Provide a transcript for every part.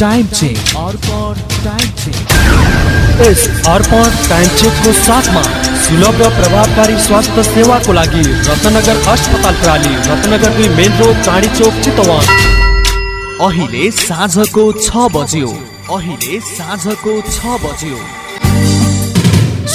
Time check Arpan time check yes Arpan time चेकको साथमा सुलभ र प्रभावकारी स्वास्थ्य सेवाको लागि रत्नगर अस्पताल प्राली रत्नगर दुई मेन रोड चाँडी चोक चितवन। अहिले साँझको छ बज्यो। अहिले साँझको छ बज्यो।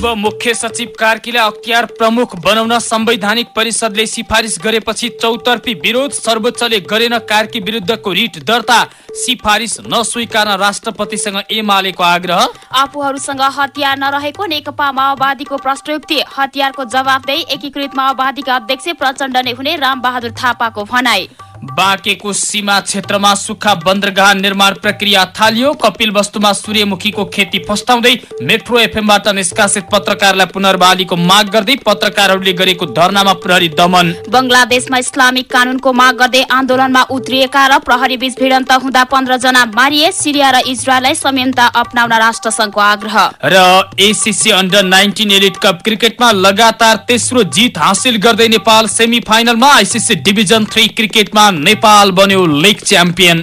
पूर्व मुख्य सचिव कार्कीलाई अख्तियार प्रमुख बनाउन संवैधानिक परिषदले सिफारिस गरेपछि चौतर्फी विरोध सर्वोच्चले गरेन कार्की विरुद्धको रिट दर्ता। सिफारिस नस्वीकार्न राष्ट्रपतिसँग एमालेको आग्रह। आफूहरूसँग हतियार नरहेको नेकपा माओवादीको प्रश्नोक्ति हतियारको जवाबदेही एकीकृत माओवादीका अध्यक्ष प्रचण्ड नै हुने रामबहादुर थापाको भनाई। बाँकेको सीमा क्षेत्रमा सुक्खा बन्दरगाह निर्माण प्रक्रिया थालियो। कपिल वस्तुमा सूर्यमुखीको खेती फस्टाउँदै मेट्रो एफएमबाट निष्कासित पत्रकारलाई पुनर्बहालीको माग गर्दै पत्रकारहरूले गरेको धरनामा प्रहरी दमन। बङ्गलादेशमा इस्लामिक कानूनको माग गर्दै आन्दोलनमा उत्रिएका र प्रहरी बीच भिडन्त हुँदा पन्ध्र जना मारिए सिरिया र इजरायललाई संयमता अप्नाउन राष्ट्रसङ्घको आग्रह। र ACC under nineteen elite cup क्रिकेटमा लगातार तेस्रो जित हासिल गर्दै नेपाल सेमी फाइनलमा आइसिसी डिभिजन थ्री क्रिकेटमा नेपाल बन्यो लिग च्याम्पियन।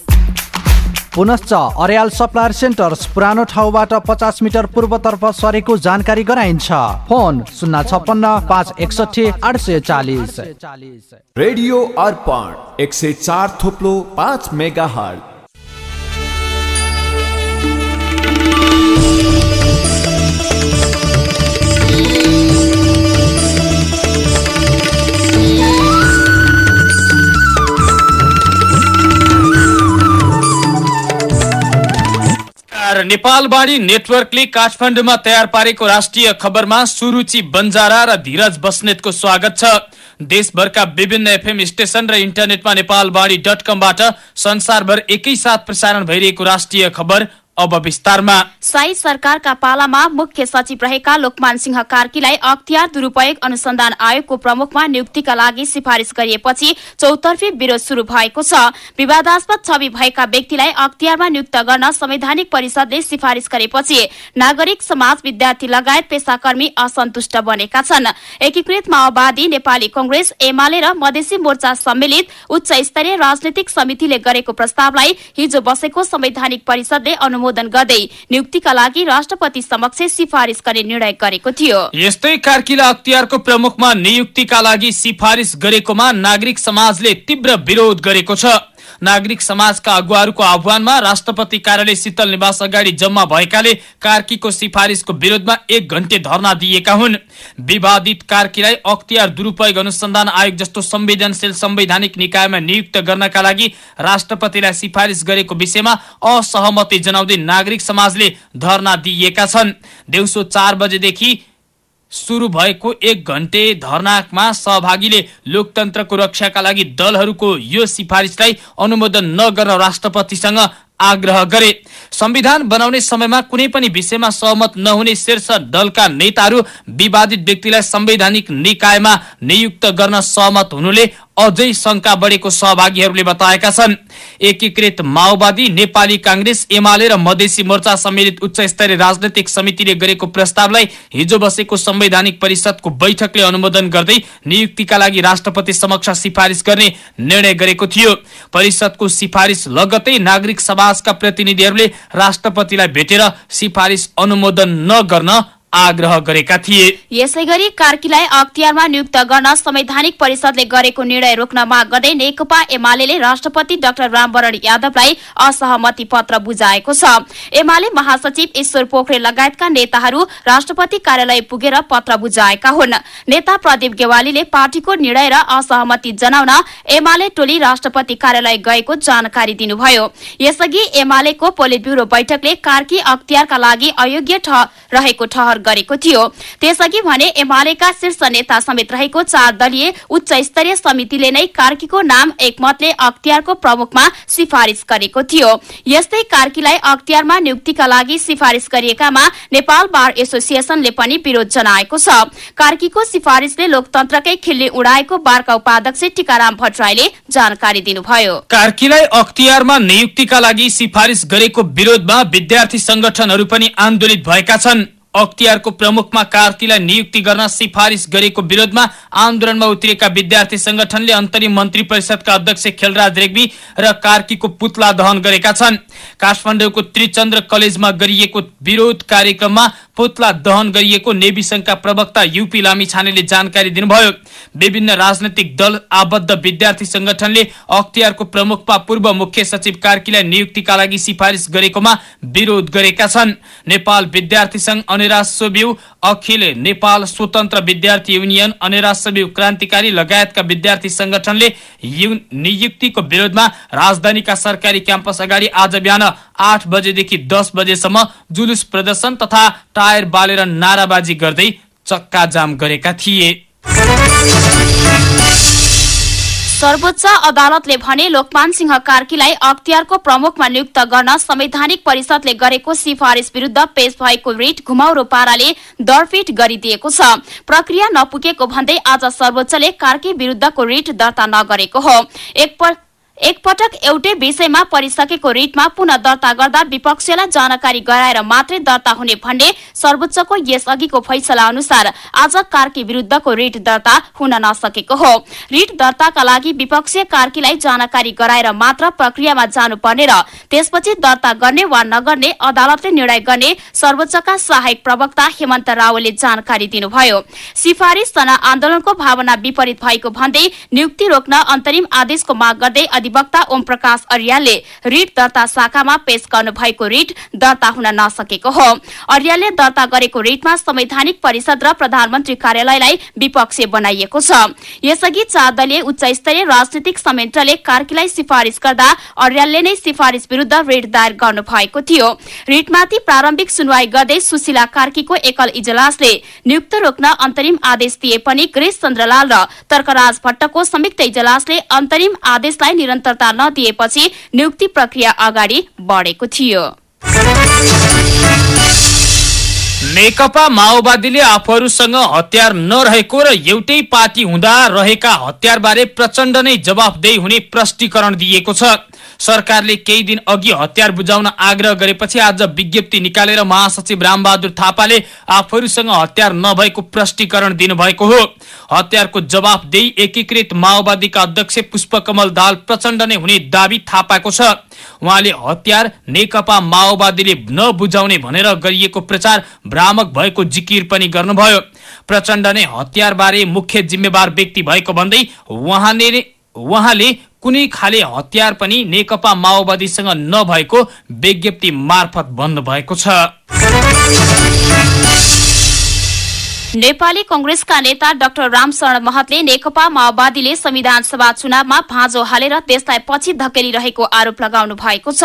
पुनश्च अर्याल सप्लायर सेन्टर्स पुरानो ठाउँबाट पचास मिटर पूर्वतर्फ सरेको जानकारी गराइन्छ। फोन शून्य छप्पन्न पाँच एकसठी आठ सय चालिस। रेडियो अर्पण एक सय चार थोप्लो पाँच मेगा हल नेपालवाणी नेटवर्कले काठमाडौँमा तयार पारेको राष्ट्रिय खबरमा सुरुचि बन्जारा र धीरज बस्नेतको स्वागत छ। देशभरका विभिन्न एफएम स्टेशन र इन्टरनेटमा नेपालवाणी डट कमबाट संसारभर एकैसाथ प्रसारण भइरहेको राष्ट्रिय खबर अब विस्तारमा। सरकारका पालामा मुख्य सचिव रहेका लोकमान सिंह कार्कीलाई अख्तियार दुरूपयोग अनुसन्धान आयोगको प्रमुखमा नियुक्तिका लागि सिफारिस गरिएपछि चौतर्फी विरोध शुरू भएको छ। विवादास्पद छवि भएका व्यक्तिलाई अख्तियारमा नियुक्त गर्न संवैधानिक परिषदले सिफारिस गरेपछि नागरिक समाज विद्यार्थी लगायत पेसाकर्मी असन्तुष्ट बनेका छन्। एकीकृत माओवादी नेपाली कंग्रेस एमाले र मधेसी मोर्चा सम्मिलित उच्च स्तरीय राजनैतिक समितिले गरेको प्रस्तावलाई हिजो बसेको संवैधानिक परिषदले अनुमोदन गर्दै नियुक्तिका लागि राष्ट्रपति समक्ष सिफारिस गर्ने निर्णय गरेको थियो। यस्तै कार्कीला अख्तियारको प्रमुखमा नियुक्तिका लागि सिफारिस गरेकोमा नागरिक समाजले तीव्र विरोध गरेको छ। नागरिक समाजका अगुवाहरूको आह्वानमा राष्ट्रपति कार्यालय शीतल निवास अगाडि जम्मा भएकाले कार्कीको सिफारिसको विरोधमा एक घण्टे धरना दिएका हुन्। विवादित कार्कीलाई अख्तियार दुरूपयोग अनुसन्धान आयोग जस्तो संवेदनशील संवैधानिक निकायमा नियुक्त गर्नका लागि राष्ट्रपतिलाई सिफारिस गरेको विषयमा असहमति जनाउँदै नागरिक समाजले धरना दिएका छन्। दिउँसो चार बजेदेखि सुरु भएको एक घन्टे धरनामा सहभागीले लोकतन्त्रको रक्षाका लागि दलहरूको यो सिफारिसलाई अनुमोदन नगर्न राष्ट्रपतिसँग आग्रह गरे। संविधान बनाउने समयमा कुनै पनि विषयमा सहमत नहुने शीर्ष दलका नेताहरू विवादित व्यक्तिलाई संवैधानिक निकायमा नियुक्त गर्न सहमत हुनुले अझै शङ्का बढेको सहभागीहरूले बताएका छन्। एकीकृत माओवादी नेपाली काङ्ग्रेस एमाले र मधेसी मोर्चा सम्मिलित उच्च स्तरीय राजनैतिक समितिले गरेको प्रस्तावलाई हिजो बसेको संवैधानिक परिषदको बैठकले अनुमोदन गर्दै नियुक्तिका लागि राष्ट्रपति समक्ष सिफारिस गर्ने निर्णय गरेको थियो। परिषदको सिफारिस लगतै नागरिक समाजका प्रतिनिधिहरूले राष्ट्रपतिलाई भेटेर सिफारिस अनुमोदन नगर्न आग्रह गरेका थिए। यसै गरी कार्कीलाई अख्तियारमा नियुक्त गर्न संवैधानिक परिषदले गरेको निर्णय रोक्न माग गर्दै नेकपा एमाले राष्ट्रपति डाक्टर रामवरण यादवलाई असहमति पत्र बुझाएको छ। एमाले महासचिव ईश्वर पोखरे लगायतका नेताहरू राष्ट्रपति कार्यालय पुगेर पत्र बुझाएका हुन्। नेता प्रदीप गेवालीले पार्टीको निर्णय र असहमति जनाउन एमाले टोली राष्ट्रपति कार्यालय गएको जानकारी दिनुभयो। यसअघि एमालेको पोलिट ब्यूरो बैठकले कार्की अख्तियारका लागि अयोग्य रहेको ठहर गरेको थियो। त्यसअघि भने एमालेका शीर्ष नेता समेत रहेको चार दलीय उच्च स्तरीय समितिले नै कार्कीको नाम एकमतले अख्तियारको प्रमुखमा सिफारिस गरेको थियो। यस्तै कार्कीलाई अख्तियारमा नियुक्तिका लागि सिफारिस गरिएकामा नेपाल बार एसोसिएसनले पनि विरोध जनाएको छ। कार्कीको सिफारिसले लोकतन्त्रकै खिल्ली उडाएको बारका उपाध्यक्ष टीकाराम भट्टराईले जानकारी दिनुभयो। कार्कीलाई अख्तियारमा नियुक्तिका लागि सिफारिस गरेको विरोधमा विद्यार्थी संगठनहरू पनि आन्दोलित भएका छन्। अख्तियारको प्रमुखमा कार्कीलाई नियुक्ति गर्न सिफारिस गरेको विरोधमा आन्दोलनमा उत्रिएका विद्यार्थी संगठनले अन्तरिम मन्त्री परिषदका अध्यक्ष खेलराज रेग्मी र कार्कीको पुतला दहन गरेका छन्। काठमाडौँको त्रिचन्द्र कलेजमा गरिएको विरोध कार्यक्रममा पुतला दहन गरिएको नेवी संघका प्रवक्ता युपी लामी छानेले जानकारी दिनुभयो। विभिन्न राजनैतिक दल आबद्ध विद्यार्थी संगठनले अख्तियारको प्रमुखमा पूर्व मुख्य सचिव कार्कीलाई नियुक्तिका लागि सिफारिस गरेकोमा विरोध गरेका छन्। नेपाल विद्यार्थी संघ अनिराश्यव्यू अखिल नेपाल स्वतन्त्र विद्यार्थी युनियन अनिराश्यव्यू क्रान्तिकारी लगायतका विद्यार्थी संगठनले नियुक्तिको विरोधमा राजधानीका सरकारी क्याम्पस अगाडि आज बिहान आठ बजेदेखि दस बजेसम्म जुलुस प्रदर्शन तथा टायर बालेर नाराबाजी गर्दै चक्का जाम गरेका थिए। सर्वोच्च अदालतले भने लोकमान सिंह कार्कीलाई अख्तियारको प्रमुखमा नियुक्त गर्न संवैधानिक परिषदले गरेको सिफारिस विरूद्ध पेश भएको रिट घुमाउरो पाराले दरफिट गरिदिएको छ। प्रक्रिया नपुगेको भन्दै आज सर्वोच्चले कार्की विरूद्धको रिट दर्ता नगरेको हो। एकपटक एउटै विषयमा परिसकेको रिटमा पुनः दर्ता गर्दा विपक्षीलाई जानकारी गराएर मात्रै दर्ता हुने भन्ने सर्वोच्चको यसअघिको फैसला अनुसार आज कार्की विरूद्धको रिट दर्ता हुन नसकेको हो। रिट दर्ताका लागि विपक्षीय कार्कीलाई जानकारी गराएर मात्र प्रक्रियामा जानुपर्ने र त्यसपछि दर्ता गर्ने वा नगर्ने अदालतले निर्णय गर्ने सर्वोच्चका सहायक प्रवक्ता हेमन्त रावलले जानकारी दिनुभयो। सिफारिस आन्दोलनको भावना विपरीत भएको भन्दै नियुक्ति रोक्न अन्तरिम आदेशको माग गर्दै अधिवक्ता ओम प्रकाश अर्यालले रिट दर्ता शाखामा पेश गर्नु भएको रिट दर्ता हुन नसकेको हो। अर्यालले दर्ता गरेको रिटमा संवैधानिक परिषद र प्रधानमन्त्री कार्यालयलाई विपक्षी बनाइएको छ। यसअघि चार दलीय उच्च स्तरीय राजनीतिक संयन्त्रले कार्कीलाई सिफारिस गर्दा अर्यालले नै सिफारिस विरूद्ध रिट दायर गर्नु भएको थियो। रिटमाथि प्रारम्भिक सुनवाई गर्दै सुशीला कार्कीको एकल इजलासले नियुक्त रोक्न अन्तरिम आदेश दिए पनि गृह चन्द्रलाल र तर्कराज भट्टको संयुक्त इजलासले अन्तरिम आदेशलाई निरन्तरता नदिएपछि नियुक्ति प्रक्रिया अगाडि बढेको थियो। नेकपा माओवादीले आफूहरूसँग हतियार नरहेको र एउटै पार्टी हुँदा रहेका हतियारबारे प्रचण्ड नै जवाफदेही हुने प्रष्टीकरण दिएको छ। सरकारले केही दिन अघि हतियार बुझाउन आग्रह गरेपछि आज विज्ञप्ति निकालेर महासचिव रामबहादुर थापाले आफूहरूसँग हतियार नभएको प्रष्टीकरण दिनुभएको हो। हतियारको जवाफदेही एकीकृत माओवादीका अध्यक्ष पुष्पकमल दाल प्रचण्ड नै हुने दावी थापाको छ। उहाँले हतियार नेकपा माओवादीले नबुझाउने भनेर गरिएको प्रचार भ्रामक भएको जिकिर पनि गर्नुभयो। प्रचण्ड नै हतियारबारे मुख्य जिम्मेवार व्यक्ति भएको भन्दै उहाँले उहाँले कुनै खाले हतियार पनि नेकपा माओवादीसँग नभएको विज्ञप्ति मार्फत भन्नुभएको छ। नेपाली कंग्रेसका नेता डाक्टर रामशरण महतले नेकपा माओवादीले संविधान सभा चुनावमा भाँजो हालेर देशलाई पछि धकेलिरहेको आरोप लगाउनु भएको छ।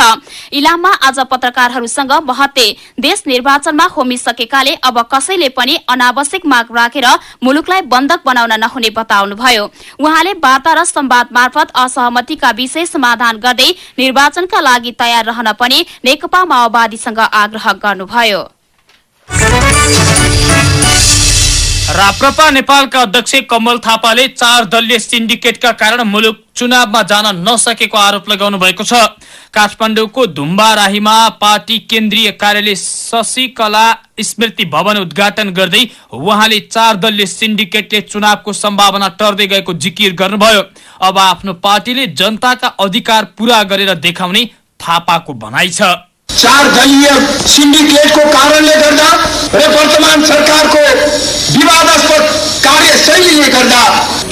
इलाममा आज पत्रकारहरूसँग महतले देश निर्वाचनमा होमिसकेकाले अब कसैले पनि अनावश्यक माग राखेर मुलुकलाई बन्धक बनाउन नहुने बताउनुभयो। उहाँले वार्ता र संवाद मार्फत असहमतिका विषय समाधान गर्दै निर्वाचनका लागि तयार रहन पनि नेकपा माओवादीसँग आग्रह गर्नुभयो। राप्रपा नेपालका अध्यक्ष कमल थापाले चार दलीय सिन्डिकेटका कारण मुलुक चुनावमा जान नसकेको आरोप लगाउनु भएको छ। काठमाडौँको धुम्बाराहीमा पार्टी केन्द्रीय कार्यालय शशिकला स्मृति भवन उद्घाटन गर्दै उहाँले चार दलीय सिन्डिकेटले चुनावको सम्भावना टर्दै गएको जिकिर गर्नुभयो। अब आफ्नो पार्टीले जनताका अधिकार पूरा गरेर देखाउने थापाको भनाइ छ। चार दलीय सिन्डिकेटको कारणले गर्दा र वर्तमान सरकारको विवादास्पद कार्यशैलीले गर्दा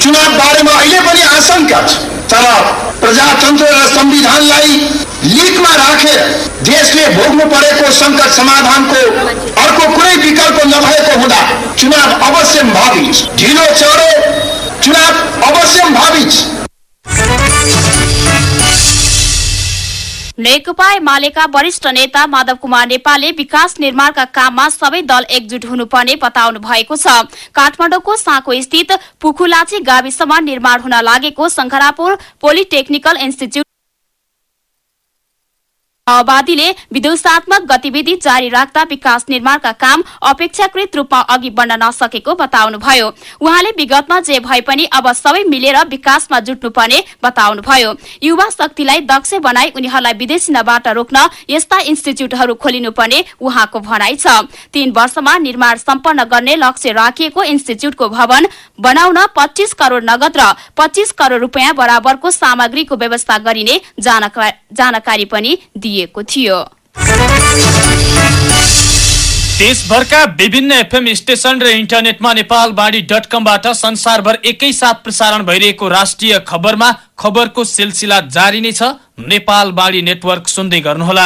चुनाव बारेमा अहिले पनि आशंका छ। तर प्रजातन्त्र र संविधानलाई लिकमा राखेर देशले भोग्नु परेको सङ्कट समाधानको अर्को कुनै विकल्प नभएको हुँदा चुनाव अवश्य भावी ढिलो चढो चुनाव अवश्य भावी नेकपा एमालेका वरिष्ठ नेता माधव कुमार नेपालले विकास निर्माणका काममा सबै दल एकजुट हुनुपर्ने बताउनु भएको छ। काठमाडौँको साँको स्थित पुखुलाची गाविसमा निर्माण हुन लागेको शंखरापुर पोलिटेक्निकल इन्स्टिच्युट माओवादीले विध्वंसात्मक गतिविधि जारी राख्दा विकास निर्माणका काम अपेक्षाकृत रूपमा अघि बढ्न नसकेको बताउनुभयो। उहाँले विगतमा जे भए पनि अब सबै मिलेर विकासमा जुट्नुपर्ने बताउनुभयो। युवा शक्तिलाई दक्ष बनाई उनीहरूलाई विदेशिनबाट रोक्न यस्ता इन्स्टिच्युटहरू खोलिनुपर्ने उहाँको भनाइ छ। तीन वर्षमा निर्माण सम्पन्न गर्ने लक्ष्य राखिएको इन्स्टिच्युटको भवन बनाउन पच्चीस करोड़ नगद र पच्चीस करोड़ रूपियाँ बराबरको सामग्रीको व्यवस्था गरिने जानकारी पनि दिइएको थियो। देशभरका विभिन्न एफएम स्टेशन र इन्टरनेटमा नेपालवाणी डट कमबाट संसारभर एकैसाथ प्रसारण भइरहेको राष्ट्रिय खबरमा खबरको सिलसिला जारी नै छ। नेपालवाणी नेटवर्क सुन्दै गर्नुहोला।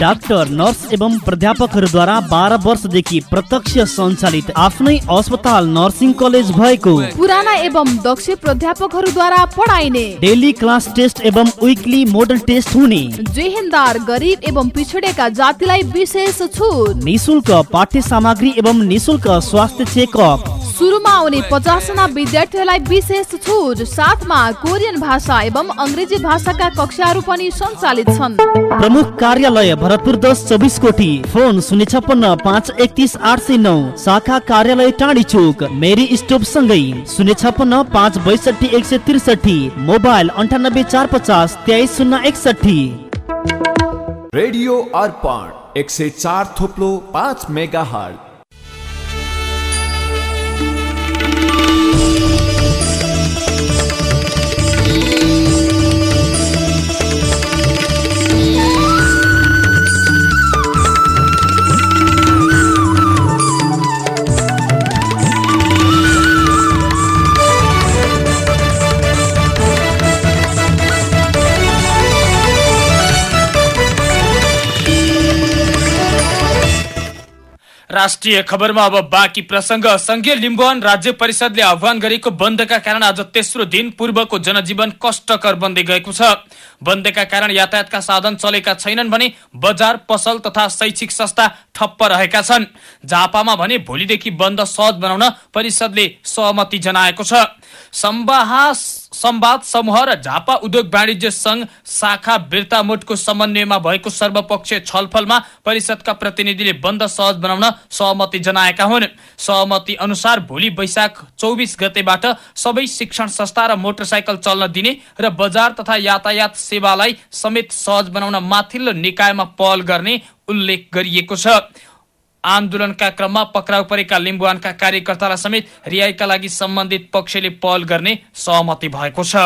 डाक्टर नर्स एवं प्राध्यापकहरूद्वारा बाह्र वर्षदेखि प्रत्यक्ष सञ्चालित आफ्नै अस्पताल नर्सिङ कलेज भएको। पुराना एवं दक्ष प्राध्यापकहरूद्वारा पढाइने। डेली क्लास टेस्ट एवं विकली मोडल टेस्ट हुने। जेहेन्दार गरिब एवं पिछडेका जातिलाई विशेष छुट। निशुल्क पाठ्य सामग्री एवं निशुल्क स्वास्थ्य चेकअप। सुरुमा आउने पचासजना विद्यार्थीहरूलाई विशेष छुट। साथमा कोरियन भाषा एवं अङ्ग्रेजी भाषाका कक्षाहरू पनि सञ्चालित छन्। प्रमुख कार्यालय भरतपुर दस चौबिस कोटी फोन शून्य छप्पन्न पाँच एकतिस आठ सय नौ शाखा कार्यालय टाढी चोक मेरी स्टोप सँगै शून्य छप्पन्न पाँच बैसठी एक सय त्रिसठी मोबाइल अन्ठानब्बे चार पचास तेइस शून्य एकसठी। रेडियो अर्पण एक सय चार थोप्लो पाँच मेगा हट राष्ट्रिय खबरमा अब बाँकी प्रसङ्ग संघीय लिम्बुवान राज्य परिषदले आह्वान गरेको बन्दका कारण आज तेस्रो दिन पूर्वको जनजीवन कष्टकर बन्दै गएको छ। बन्दका कारण यातायातका साधन चलेका छैनन् भने बजार पसल तथा शैक्षिक संस्था ठप्प रहेका छन्। झापामा भने भोलिदेखि बन्द सहज बनाउन परिषदले सहमति जनाएको छ। संवाद समूह र झापा उद्योग वाणिज्य संघ शाखा बिर्ता मोडको समन्वयमा भएको सर्वपक्षीय छलफलमा परिषदका प्रतिनिधिले बन्द सहज बनाउन सहमति जनाएका हुन्। सहमति अनुसार भोलि वैशाख चौबिस गतेबाट सबै शिक्षण संस्था र मोटरसाइकल चल्न दिने र बजार तथा यातायात सेवालाई समेत सहज बनाउन माथिल्लो निकायमा पहल गर्ने उल्लेख गरिएको छ। आन्दोलनका क्रममा पक्राउ परेका लिम्बुवानका कार्यकर्तालाई समेत रिहाईका लागि सम्बन्धित पक्षले पहल गर्ने सहमति भएको छ।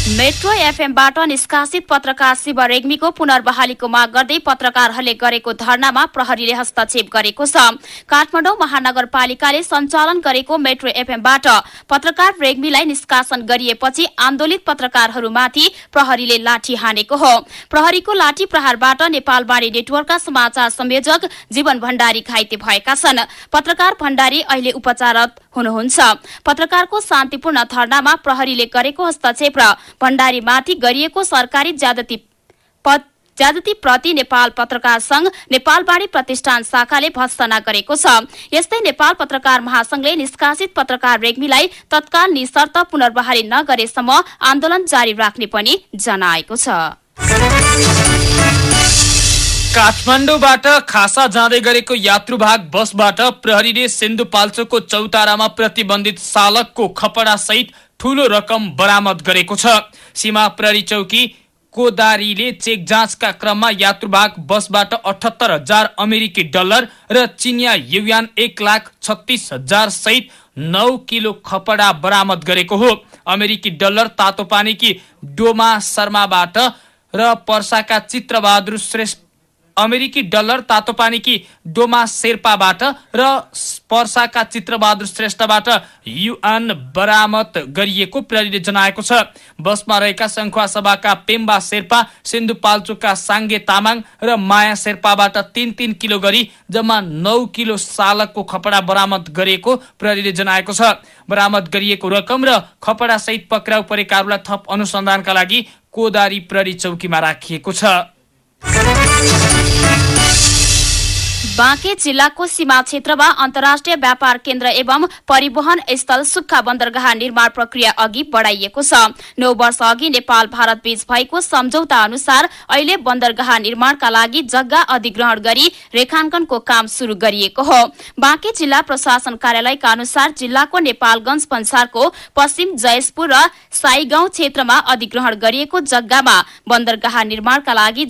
मेट्रो एफएमबाट निष्कासित पत्रकार शिव रेग्मीको पुनर्बहालीको माग गर्दै पत्रकारहरूले गरेको धरनामा प्रहरीले हस्तक्षेप गरेको छ। काठमाडौँ महानगरपालिकाले सञ्चालन गरेको मेट्रो एफएमबाट पत्रकार रेग्मीलाई निष्कासन गरिएपछि आन्दोलित पत्रकारहरूमाथि प्रहरीले लाठी हानेको हो। प्रहरीको लाठी प्रहारबाट नेपालबारी नेटवर्कका समाचार संयोजक जीवन भण्डारी घाइते भएका छन्। पत्रकार भण्डारी अहिले उपचाररत हुनुहुन्छ। पत्रकारको शान्तिपूर्ण धरनामा प्रहरीले गरेको हस्तक्षेप र भण्डारीमाथि गरिएको सरकारी ज्यादती ज्यादती प्रति नेपाल पत्रकार संघ नेपालबाड़ी प्रतिष्ठान शाखाले भत्सना गरेको छ। यस्तै नेपाल पत्रकार महासंघले निष्कासित पत्रकार रेग्मीलाई तत्काल निशर्त पुनर्बहाली नगरेसम्म आन्दोलन जारी राख्ने पनि जनाएको छ। काठमाडौँबाट खासा जाँदै गरेको यात्रुभाग बसबाट प्रहरीले सिन्धुपाल्चोकको चौतारामा प्रतिबन्धित चालकको खपडा सहित ठूलो रकम बरामद गरेको छ। सीमा प्रहरी चौकी कोदारीले चेक जाँचका क्रममा यात्रुभाग बसबाट अठहत्तर हजार अमेरिकी डलर र चिनिया युयान एक लाख छत्तिस हजार सहित नौ किलो खपडा बरामद गरेको हो। अमेरिकी डलर तातो पानीकी डोमा शर्माबाट र पर्साका चित्रबहादुर श्रेष्ठ अमेरिकी डलर तातो पानीकी डोमा शेर्पाबाट र पर्साका चित्रबहादुर श्रेष्ठबाट युआन बरामद गरिएको प्रहरीले जनाएको छ। बसमा रहेका सङ्खुवा सभाका पेम्बा शेर्पा सिन्धुपाल्चोकका साङ्गे तामाङ र माया शेर्पाबाट तिन तिन किलो गरी जम्मा नौ किलो सालकको खपडा बरामद गरिएको प्रहरीले जनाएको छ। बरामद गरिएको रकम र खपडा सहित पक्राउ परेकाहरूलाई थप अनुसन्धानका लागि कोदारी प्रहरी चौकीमा राखिएको छ। बाँके जिल्लाको सीमा क्षेत्रमा अन्तर्राष्ट्रिय व्यापार केन्द्र एवं परिवहन स्थल सुक्खा बन्दरगाह निर्माण प्रक्रिया अघि बढ़ाइएको छ। नौ वर्ष अघि नेपाल भारत बीच भएको सम्झौता अनुसार अहिले बन्दरगाह निर्माणका लागि जग्गा अधिग्रहण गरी रेखाङ्कनको काम शुरू गरिएको हो। बाँके जिल्ला प्रशासन कार्यालयका अनुसार जिल्लाको नेपालगंज पंचारको पश्चिम जयसपुर र साईगाउँ क्षेत्रमा अधिग्रहण गरिएको जग्गामा बन्दरगाह निर्माणका लागि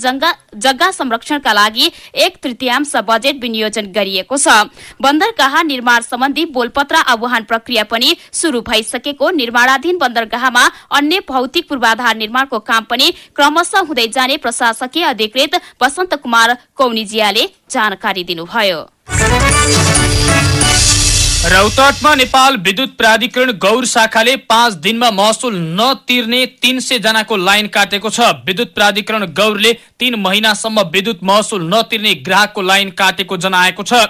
जग्गा संरक्षणका लागि एक तृतीयांश बजेट विनियोजन गरिएको छ। बन्दरगाह निर्माण सम्बन्धी बोलपत्र आह्वान प्रक्रिया पनि शुरू भइसकेको निर्माणाधीन बन्दरगाहमा अन्य भौतिक पूर्वाधार निर्माणको काम पनि क्रमशः हुँदै जाने प्रशासकीय अधिकृत वसन्त कुमार कौनिजियाले जानकारी दिनुभयो। रौतहटमा नेपाल विद्युत प्राधिकरण गौर शाखाले पाँच दिनमा महसुल नतिर्ने तीन सय जनाको लाइन काटेको छ। विद्युत प्राधिकरण गौरले तीन महिनासम्म विद्युत महसुल नतिर्ने ग्राहकको लाइन काटेको जनाएको छ।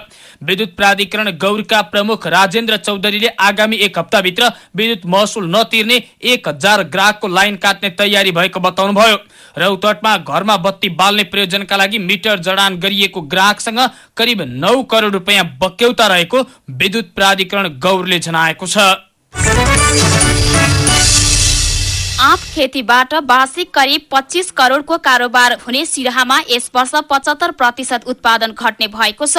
विद्युत प्राधिकरण गौरका प्रमुख राजेन्द्र चौधरीले आगामी एक हप्ताभित्र विद्युत महसुल नतिर्ने एक हजार ग्राहकको लाइन काट्ने तयारी भएको बताउनुभयो। रौतहटमा घरमा बत्ती बाल्ने प्रयोजनका लागि मिटर जडान गरिएको ग्राहकसँग करिब नौ करोड रुपियाँ बक्यौता रहेको विद्युत प्राधिकरण गौरले जनाएको छ। आँप खेतीबाट वार्षिक करिब पच्चिस करोड़को कारोबार हुने सिराहामा यस वर्ष पचहत्तर प्रतिशत उत्पादन घट्ने भएको छ।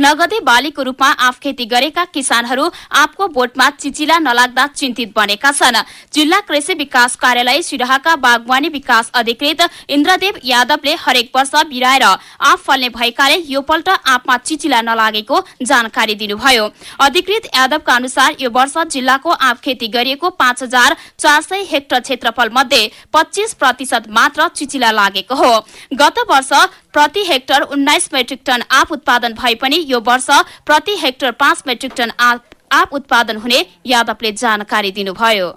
नगदे बालीको रूपमा आँप खेती गरेका किसानहरू आँपको बोटमा चिचिला नलाग्दा चिन्तित बनेका छन्। जिल्ला कृषि विकास कार्यालय सिराहाका बागवानी विकास अधिकृत इन्द्रदेव यादवले हरेक वर्ष बिराएर आँप फल्ने भएकाले यो पल्ट आँपमा चिचिला नलागेको जानकारी दिनुभयो। अधिकृत यादवका अनुसार यो वर्ष जिल्लाको आँप खेती गरिएको पाँच हजार चार सय हेक्टर क्षेत्रफल मध्ये पच्चीस प्रतिशत मात्र चिचिला लागेको हो। गत वर्ष प्रति हेक्टर उन्नाइस मेट्रिक टन आँप उत्पादन भए पनि यो वर्ष प्रति हेक्टर पाँच मेट्रिक टन आँप उत्पादन हुने यादवले जानकारी दिनुभयो।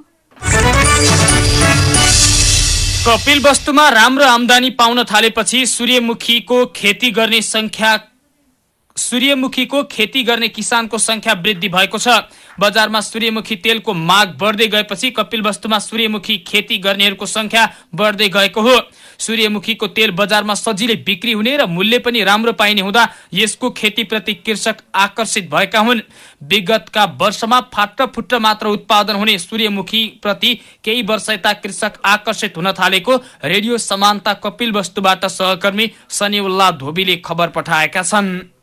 कपिल वस्तुमा राम्रो आमदानी पाउन थालेपछि सूर्यमुखीको खेती गर्ने संख्या सूर्यमुखीको खेती गर्ने किसानको संख्या वृद्धि भएको छ। बजारमा सूर्यमुखी तेलको माग बढ्दै गएपछि कपिल वस्तुमा सूर्यमुखी खेती गर्नेहरूको संख्या बढ्दै गएको हो। सूर्यमुखीको तेल बजारमा सजिलै बिक्री हुने र मूल्य पनि राम्रो पाइने हुँदा यसको खेतीप्रति कृषक आकर्षित भएका हुन्। विगतका वर्षमा फुट्ट मात्र उत्पादन हुने सूर्यमुखी प्रति केही वर्ष यता कृषक आकर्षित हुन थालेको रेडियो समानता कपिल वस्तुबाट सहकर्मी सनिउल्ला धोबीले खबर पठाएका छन्।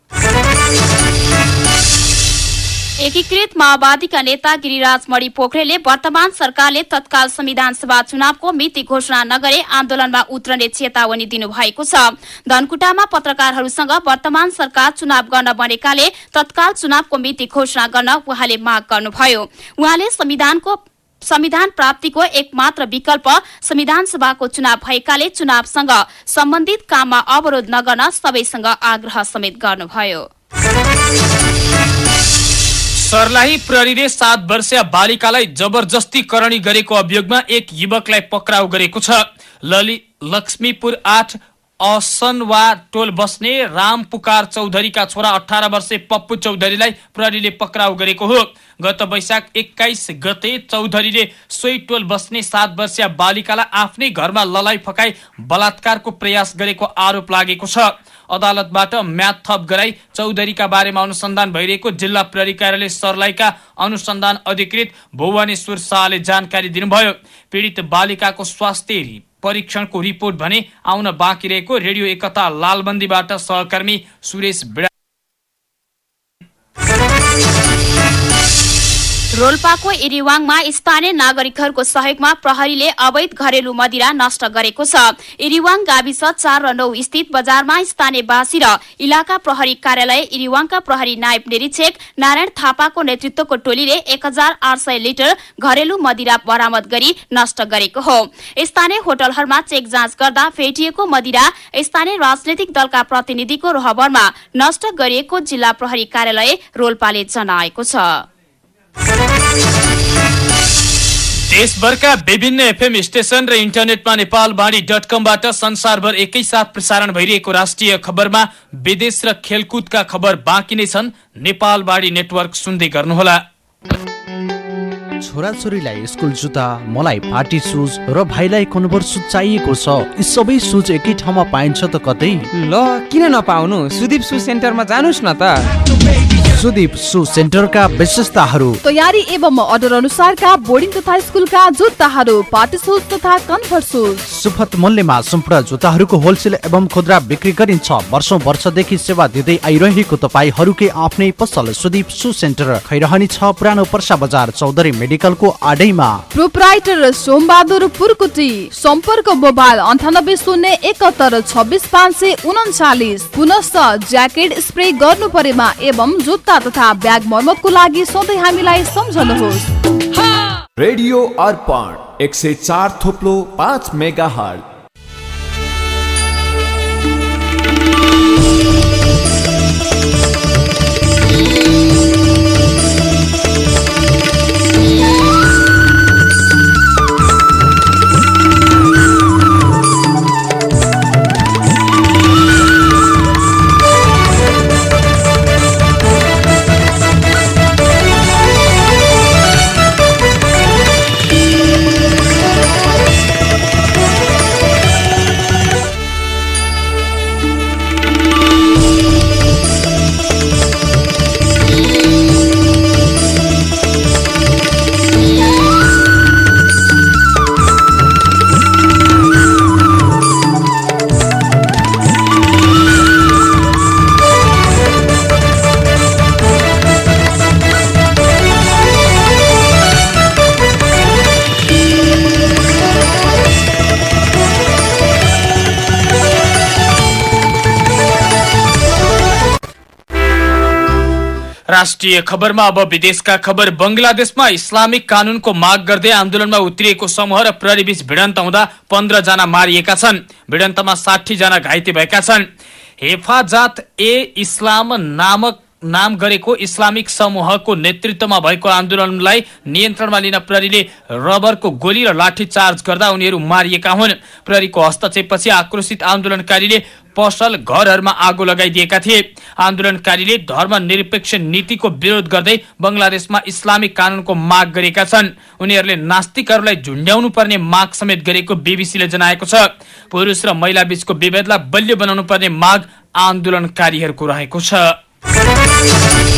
एकीकृत माओवादीका नेता गिरिराज मणि पोखरेलले वर्तमान सरकारले तत्काल संविधान सभा चुनावको मिति घोषणा नगरे आन्दोलनमा उत्रने चेतावनी दिनुभएको छ। धनकुटामा पत्रकारहरूसँग वर्तमान सरकार चुनाव गर्न बनेकाले तत्काल चुनावको मिति घोषणा गर्न उहाँले माग गर्नुभयो। उहाँले संविधानको संविधान प्राप्तिको एक मात्र विकल्प संविधान सभाको चुनाव भएकाले चुनावसँग सम्बन्धित काममा अवरोध नगर्न सबैसँग आग्रह समेत गर्नुभयो। सर्लाही प्रहरीले सात वर्षीय बालिकालाई जबरजस्ती करणी गरेको अभियोगमा एक युवकलाई पक्राउ गरेको छ। लक्ष्मीपुर आठ असनवा टोल बस्ने राम पुकार चौधरीका छोरा अठार वर्षे पप्पु चौधरीलाई प्रहरीले पक्राउ गरेको हो। गत वैशाख एक्काइस गते चौधरीले सोही टोल बस्ने सात वर्षीय बालिकालाई आफ्नै घरमा ललाइ फकाई बलात्कारको प्रयास गरेको आरोप लागेको छ। अदालतबाट म्याद थप गराई चौधरीका बारेमा अनुसन्धान भइरहेको जिल्ला प्रहरी कार्यालय सर्लाहीका अनुसन्धान अधिकृत भुवनेश्वर शाहले जानकारी दिनुभयो। पीडित बालिकाको स्वास्थ्य परीक्षणको रिपोर्ट भने आउन बाँकी रहेको रेडियो एकता लालबन्दीबाट सहकर्मी सुरेश बिडा। रोल्पाको इरिवाङमा स्थानीय नागरिकहरूको सहयोगमा प्रहरीले अवैध घरेलु मदिरा नष्ट गरेको छ। इरिवाङ गाविस चार र नौ स्थित बजारमा स्थानीयवासी र इलाका प्रहरी कार्यालय इरिवाङका प्रहरी नायब निरीक्षक नारायण थापाको नेतृत्वको टोलीले एक लिटर घरेलु मदिरा बरामद गरी नष्ट गरेको हो। स्थानीय होटलहरूमा चेक जाँच गर्दा फेटिएको मदिरा स्थानीय राजनैतिक दलका प्रतिनिधिको रहबरमा नष्ट गरिएको जिल्ला प्रहरी कार्यालय रोल्पाले जनाएको छ। देशभरका विभिन्न एफएम स्टेशन र इन्टरनेटमा नेपालवाणी डट कमबाट संसारभर एकैसाथ प्रसारण भइरहेको राष्ट्रिय खबरमा विदेश र खेलकुदका खबर बाँकी नै छन्। नेपालवाणी नेटवर्क सुन्दै गर्नुहोला। छोराछोरीलाई स्कुल जुत्ता मलाई पार्टी सुज र भाइलाई कन्भर्स सुज चाहिएको छ यी सबै सुज एकै ठाउँमा पाइन्छ त कतै? ल किन नपाउनु? सुदीप सु सेन्टरमा जानुहोस् न त। सुदीप सु सेन्टरका विशेषताहरू। तयारी एवं अर्डर अनुसारका बोर्डिङ तथा स्कुलका जुत्ताहरू पार्टी सुज तथा कन्भर्स सुज सुपथ मूल्यमा सम्पूर्ण जुत्ताहरूको होलसेल एवं खुद्रा बिक्री गरिन्छ। वर्षौँ वर्षदेखि सेवा दिँदै आइरहेको तपाईँहरूकै आफ्नै पसल सुदीप सु सेन्टर खैरहनी छ पुरानो पर्सा बजार चौधरी मेडिकलको आडैमा। प्रोपराइटर सोमबहादुर पुरकुटी सम्पर्क मोबाइल अन्ठानब्बे शून्य एकहत्तर छब्बिस पाँच सय उन्चालिस पुनश्च ज्याकेट स्प्रे गर्नु परेमा एवं जुत्ता तथा ब्याग मर्मतको लागि सधैँ हामीलाई सम्झनुहोस्। रेडियो अर्पण एक सय चार थोप्लो पाँच मेगा हट राष्ट्रिय खबरमा अब विदेशका खबर। बंगलादेशमा इस्लामिक कानूनको माग गर्दै आन्दोलनमा उत्रिएको समूह र प्रहरी बीच भिडन्त हुँदा पन्ध्र जना मारिएका छन्। भिडन्तमा साठी जना घाइते भएका छन्। हेफाजात ए इस्लाम नामक नाम गरेको इस्लामिक समूहको नेतृत्वमा भएको आन्दोलनलाई नियन्त्रणमा लिन प्रहरीले रबरको गोली र लाठी चार्ज गर्दा उनीहरू मारिएका हुन्। प्रहरीको हस्तक्षेपपछि आक्रोशित आन्दोलनकारीले पसल घरहरूमा आगो लगाइदिएका थिए। आन्दोलनकारीले धर्मनिरपेक्ष नीतिको विरोध गर्दै बङ्गलादेशमा इस्लामिक कानूनको माग गरेका छन्। उनीहरूले नास्तिकहरूलाई झुन्ड्याउनु पर्ने माग समेत गरेको बीबीसीले जनाएको छ। पुरुष र महिला बीचको विभेदलाई बलियो बनाउनु पर्ने माग आन्दोलनकारीहरूको रहेको छ। thank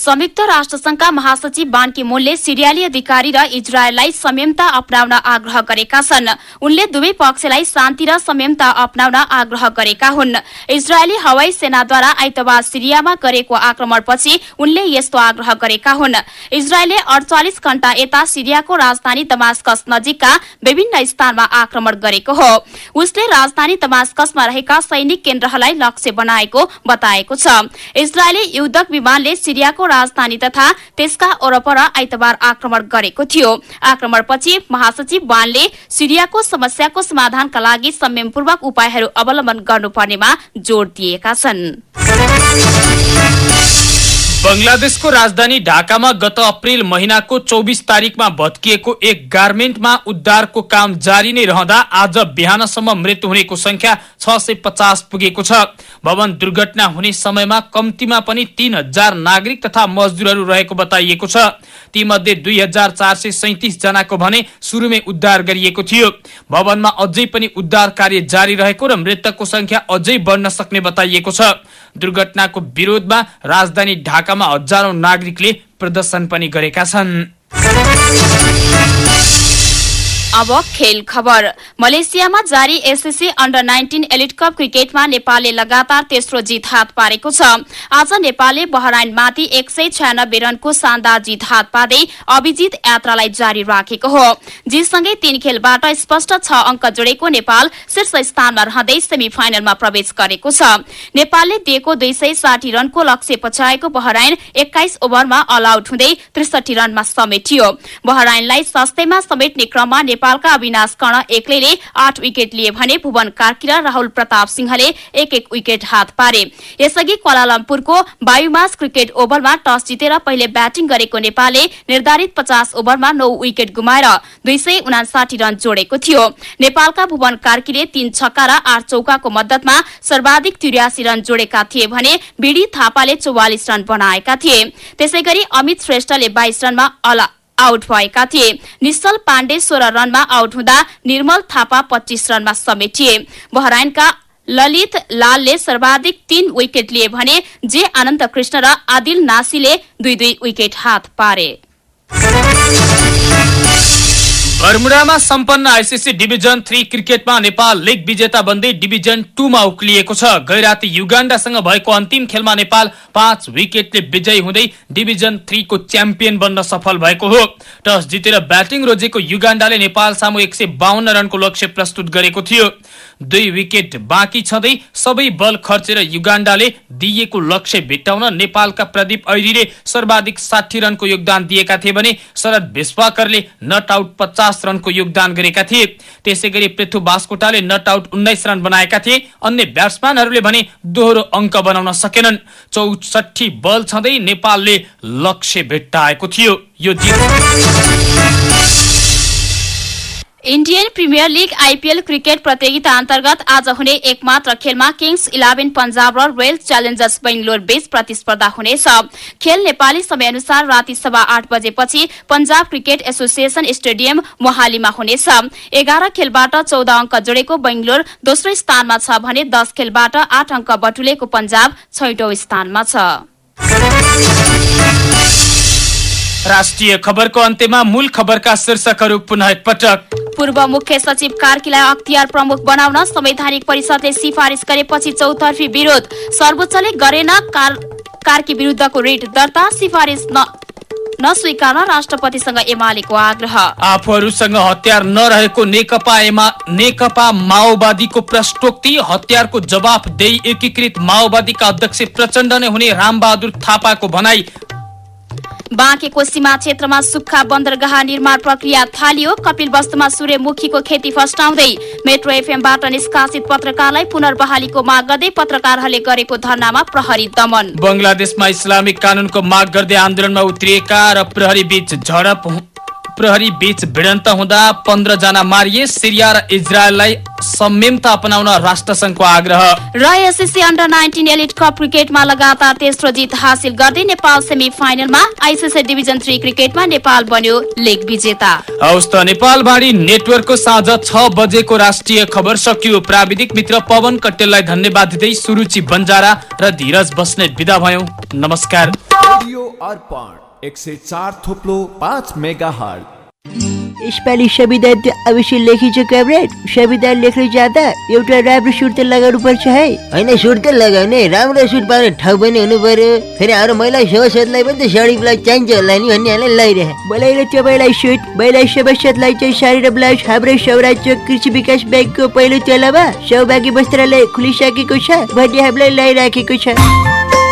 संयुक्त राष्ट्रसंघका महासचिव बान की मूलले सिरियाली अधिकारी र इजरायललाई संयमता अप्नाउन आग्रह गरेका छन्। उनले दुवै पक्षलाई शान्ति र संयमता अप्नाउन आग्रह गरेका हुन्। इजरायली हवाई सेनाद्वारा आइतबार सिरियामा गरेको आक्रमणपछि उनले यस्तो आग्रह गरेका हुन्। इजरायलले अडचालिस घण्टा यता सिरियाको राजधानी दमास्कस नजिकका विभिन्न स्थानमा आक्रमण गरेको हो। उसले राजधानी दमास्कसमा रहेका सैनिक केन्द्रहरूलाई लक्ष्य बनाएको बताएको छ। इजरायली युद्धक विमानले सिरियाको राजधानी तथा त्यसका वरपर आइतबार आक्रमण गरेको थियो। आक्रमणपछि महासचिव वानले सिरियाको समस्याको समाधानका लागि संयमपूर्वक उपायहरू अवलम्बन गर्नुपर्नेमा जोड़ दिएका छन्। बङ्गलादेशको राजधानी ढाकामा गत अप्रेल महिनाको चौबिस तारिकमा भत्किएको एक गार्मेन्टमा उद्धारको काम जारी नै रहँदा आज बिहानसम्म मृत्यु हुनेको संख्या छ सय पचास पुगेको छ। भवन दुर्घटना हुने समयमा कम्तीमा पनि तीन हजार नागरिक तथा मजदुरहरू रहेको बताइएको छ। तीमध्ये दुई हजार चार सय सैतिस जनाको भने सुरुमै उद्धार गरिएको थियो। भवनमा अझै पनि उद्धार कार्य जारी रहेको र मृतकको संख्या अझै बढ्न सक्ने बताइएको छ। दुर्घटनाको विरोधमा राजधानी ढाकामा हजारौं नागरिकले प्रदर्शन पनि गरेका छन्। अब खेल खबर। मलेसियामा जारी SSC under nineteen elite cup क्रिकेटमा नेपालले लगातार तेस्रो जित हात पारेको छ। आज नेपालले बहराइनमाथि एक सय छयानब्बे रनको शानदार जित हात पार्दै अभिजित यात्रालाई जारी राखेको हो। जितसँगै तीन खेलबाट स्पष्ट छ अङ्क जोडेको नेपाल शीर्ष स्थानमा रहँदै सेमी फाइनलमा प्रवेश गरेको छ। नेपालले दिएको दुई सय साठी रनको लक्ष्य पछाएको बहराइन एक्काइस ओभरमा अल आउट हुँदै त्रिसठी रनमा समेटियो। बहराइनलाई सस्तैमा समेट्ने क्रममा नेपालका अविनाश कर्ण एक्लैले आठ विकेट लिए भने भुवन कार्की र राहुल प्रताप सिंहले एक एक विकेट हात पारे। यसअघि क्वालालम्पुरको बायुमास क्रिकेट ओभरमा टस जितेर पहिले ब्याटिङ गरेको नेपालले निर्धारित पचास ओभरमा नौ विकेट गुमाएर दुई सय उनासाठी रन जोडेको थियो। नेपालका भुवन कार्कीले तीन छक्का र आठ चौकाको मद्दतमा सर्वाधिक त्रियासी रन जोडेका थिए भने बीडी थापाले चौवालिस रन बनाएका थिए। त्यसै गरी अमित श्रेष्ठले बाइस रनमा अल आउट भएका थिए। निश्चल पाण्डे सोह्र रनमा आउट हुँदा निर्मल थापा पच्चीस रनमा समेटिए। बहराइनका ललित लालले सर्वाधिक तीन विकेट लिए भने जे आनन्द कृष्ण र आदिल नासीले दुई दुई विकेट हात पारे। बर्मुडामा सम्पन्न आइसिसी डिभिजन थ्री क्रिकेटमा नेपाल लिग विजेता बन्दै डिभिजन टूमा उक्लिएको छ। गैराती युगाण्डासँग भएको अन्तिम खेलमा नेपाल पाँच विकेटले विजयी हुँदै डिभिजन थ्रीको च्याम्पियन बन्न सफल भएको हो। टस जितेर ब्याटिङ रोजेको युगाण्डाले नेपाल सामु एक रनको लक्ष्य प्रस्तुत गरेको थियो। दुई विकेट बाँकी छँदै सबै बल खर्चेर युगाण्डाले दिइएको लक्ष्य भेट्टाउन नेपालका प्रदीप ऐरीले सर्वाधिक साठी रनको योगदान दिएका थिए भने शरद भेस्वाकरले नट आउट पचास रनको योगदान गरेका थिए। त्यसै गरी पृथु बास्कोटाले नट आउट उन्नाइस रन बनाएका थिए। अन्य ब्याट्सम्यानहरूले भने दोहोरो अङ्क बनाउन सकेनन्। चौसठी बल छँदै नेपालले लक्ष्य भेट्टाएको थियो। यो Indian Premier League IPL cricket प्रतियोगिता अन्तर्गत आज हुने एकमात्र खेलमा किङ्स इलेभेन पन्जाब र रोयल च्यालेन्जर्स बेङ्गलोर बीच प्रतिस्पर्धा हुनेछ। खेल नेपाली समयअनुसार राति सभा आठ बजेपछि पन्जाब क्रिकेट एसोसिएसन स्टेडियम मोहालीमा हुनेछ। एघार खेलबाट चौध अङ्क जोडेको बेङ्गलोर दोस्रो स्थानमा छ भने दस खेलबाट आठ अङ्क बटुलेको पन्जाब छैटौं स्थानमा छ। राष्ट्रिय खबरको अन्त्यमा मूल खबरका शीर्षकहरू पुनः एकपटक। पूर्व मुख्य सचिव कार्कीलाई अख्तियार प्रमुख बनाउन संवैधानिक परिषदले सिफारिस गरेपछि चौतर्फी विरोध सर्वोच्चले गरेन। कार, कार्की विरुद्धको रिट दर्ता सिफारिस नस्वीकार्न राष्ट्रपतिसँग एमालेको आग्रह। आफूहरूसँग हतियार नरहेको नेकपा नेकपा माओवादीको प्रश्नोक्ति हतियारको जवाफ दे एकीकृत माओवादीका अध्यक्ष प्रचण्ड नै हुने रामबहादुर थापाको भनाई बाँकेको सीमा क्षेत्रमा सुक्खा बन्दरगाह निर्माण प्रक्रिया थालियो। कपिल वस्तुमा सूर्यमुखीको खेती फस्टाउँदै मेट्रो एफएमबाट निष्कासित पत्रकारलाई पुनर्बहालीको माग गर्दै पत्रकारहरूले गरेको धरनामा प्रहरी दमन। बङ्गलादेशमा इस्लामिक कानूनको माग गर्दै आन्दोलनमा उत्रिएका र प्रहरी बीच झडप प्रहरी बीच भिडन्त हुँदा पन्ध्र जना मारिए सिरिया र इजरायललाई संयमता अपनाउन राष्ट्रसङ्घको आग्रह। र SSC under nineteen elite cup क्रिकेटमा लगातार तेस्रो जित हासिल गर्दै नेपाल सेमी फाइनलमा आइसिसी डिभिजन थ्री क्रिकेटमा नेपाल बन्यो लेग विजेता। हवस् त नेपाल भाडी नेटवर्कको साँझ छ बजेको राष्ट्रिय खबर सकियो। प्राविधिक मित्र पवन कटेललाई धन्यवाद दिँदै सुरुचि बन्जारा र धीरज बस्ने विदा भयौँ। नमस्कार। एक सय चार थोप्लो पाँच मेगा यसपालि संविधान त अवश्य लेखिन्छ कमरेड संविधान लेख्न जाँदा एउटा राम्रो सुट त लगाउनु पर्छ है होइन सुट त लगाउने राम्रो सुट पाउने ठाउँ पनि हुनु पर्यो फेरि हाम्रो महिला सभासदलाई पनि त साडी ब्लाउज चाहिन्छ होला नि लगाइरहे मलाई तपाईँलाई सुट महिला सभासदलाई चाहिँ साडी र ब्लाउज हाम्रो सौराज्य कृषि विकास ब्याङ्कको पहिलो तलामा सौभागी वस्त्रालय खुलिसकेको छ भन्ने हामीलाई लगाइराखेको छ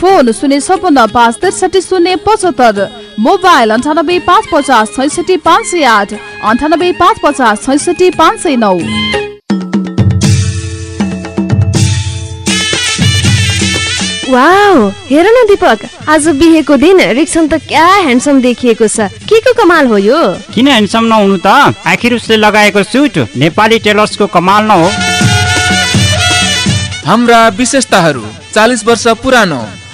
फोन शून्य छपन्न पाँच त्रिसठी शून्य पचहत्तर मोबाइल अन्ठानब्बे पाँच पचास छैसठी पाँच सय आठ अन्ठानब्बे पाँच पचास छैसठी पाँच सय नौ। वाउ हेर न दिपक आज बिहेको दिन रिक्सन त क्या ह्यान्डसम देखिएको छ के को कमाल हो यो? किन ह्यान्डसम नहुनु त? आखिर उसले लगाएको सुट नेपाली टेलर्सको कमाल न हो। हाम्रा विशेषताहरू चालिस वर्ष पुरानो।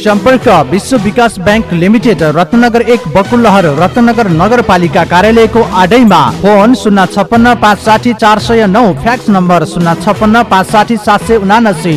सम्पर्क विश्व विकास ब्याङ्क लिमिटेड रत्नगर एक बकुलहर रत्नगर नगरपालिका कार्यालयको आडैमा। फोन शून्य छप्पन्न पाँच साठी चार सय नौ फ्याक्स नम्बर शून्य छप्पन्न पाँच साठी सात सय उनासी।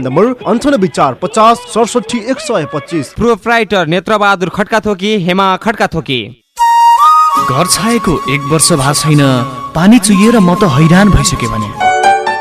नम्बर अन्ठानब्बे चार पचास सडसठी एक सय पच्चिस। प्रोपराइटर नेत्रबहादुर खड्का थोकी हेमा खड्का थोकी घर छाएको एक वर्ष भएको छैन पानी चुहिएर म त हैरान भइसक्यो भने।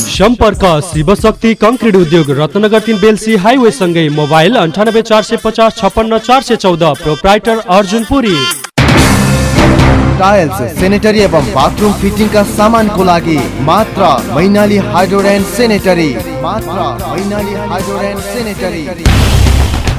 सम्पर्क शिवशक्ति कङ्क्रिट उद्योग रत्नगर तिन बेल्सी हाइवे सँगै मोबाइल अन्ठानब्बे चार सय पचास छप्पन्न चार सय चौध proprietor Arjun Puri. Tiles sanitary एवं बाथरूम फिटिङका सामानको लागि मात्र मैनाली हाइड्रोड सेनेटरी। मात्र मैनाली हाइड्रोड सेनेटरी।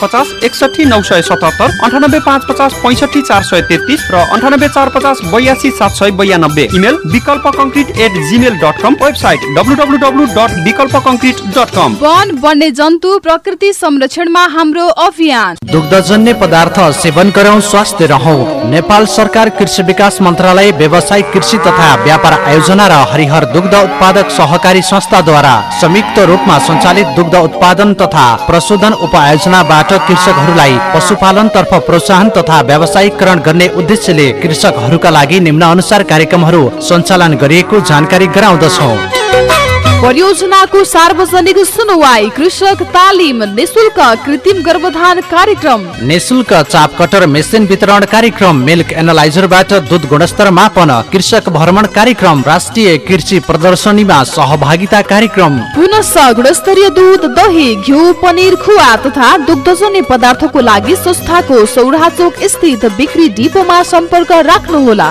पचास एकसठी नौ सय सतहत्तर अन्ठानब्बे पाँच पचास पैँसठी चार सय तेत्तिस र अन्ठानब्बे चार पचास बयासी सात सय बयानब्बे। Email Bikalpa concrete at gmail dot com website W W W dot Bikalpa concrete dot com वन वन्य जन्तु प्रकृति संरक्षणमा हाम्रो अभियान। दुग्धजन्य पदार्थ सेवन गरौँ स्वास्थ्य रहौ। नेपाल सरकार कृषि विकास मन्त्रालय व्यावसायिक कृषि तथा व्यापार आयोजना र हरिहर दुग्ध उत्पादक सहकारी संस्थाद्वारा संयुक्त रूपमा सञ्चालित दुग्ध उत्पादन तथा प्रशोधन उपायोजनाबाट कृषकहरूलाई पशुपालन तर्फ प्रोत्साहन तथा व्यावसायिकरण गर्ने उद्देश्यले कृषकहरूका लागि निम्न अनुसार कार्यक्रमहरू सञ्चालन गरिएको जानकारी गराउँदछौ। परियोजनाको सार्वजनिक सुनवाई कृषक तालिम निशुल्क कृत्रिम गर्भधान कार्यक्रम। निशुल्क चाप कटर मेसिन वितरण कार्यक्रम मिल्क एनालाइजरबाट दुध गुणस्तर मापन कृषक भ्रमण कार्यक्रम राष्ट्रिय कृषि प्रदर्शनीमा सहभागिता कार्यक्रम। पुनः गुणस्तरीय दुध दही घिउ पनिर खुवा तथा दुग्धजन्य पदार्थको लागि संस्थाको सौराहा चोक स्थित बिक्री डिपोमा सम्पर्क राख्नुहोला।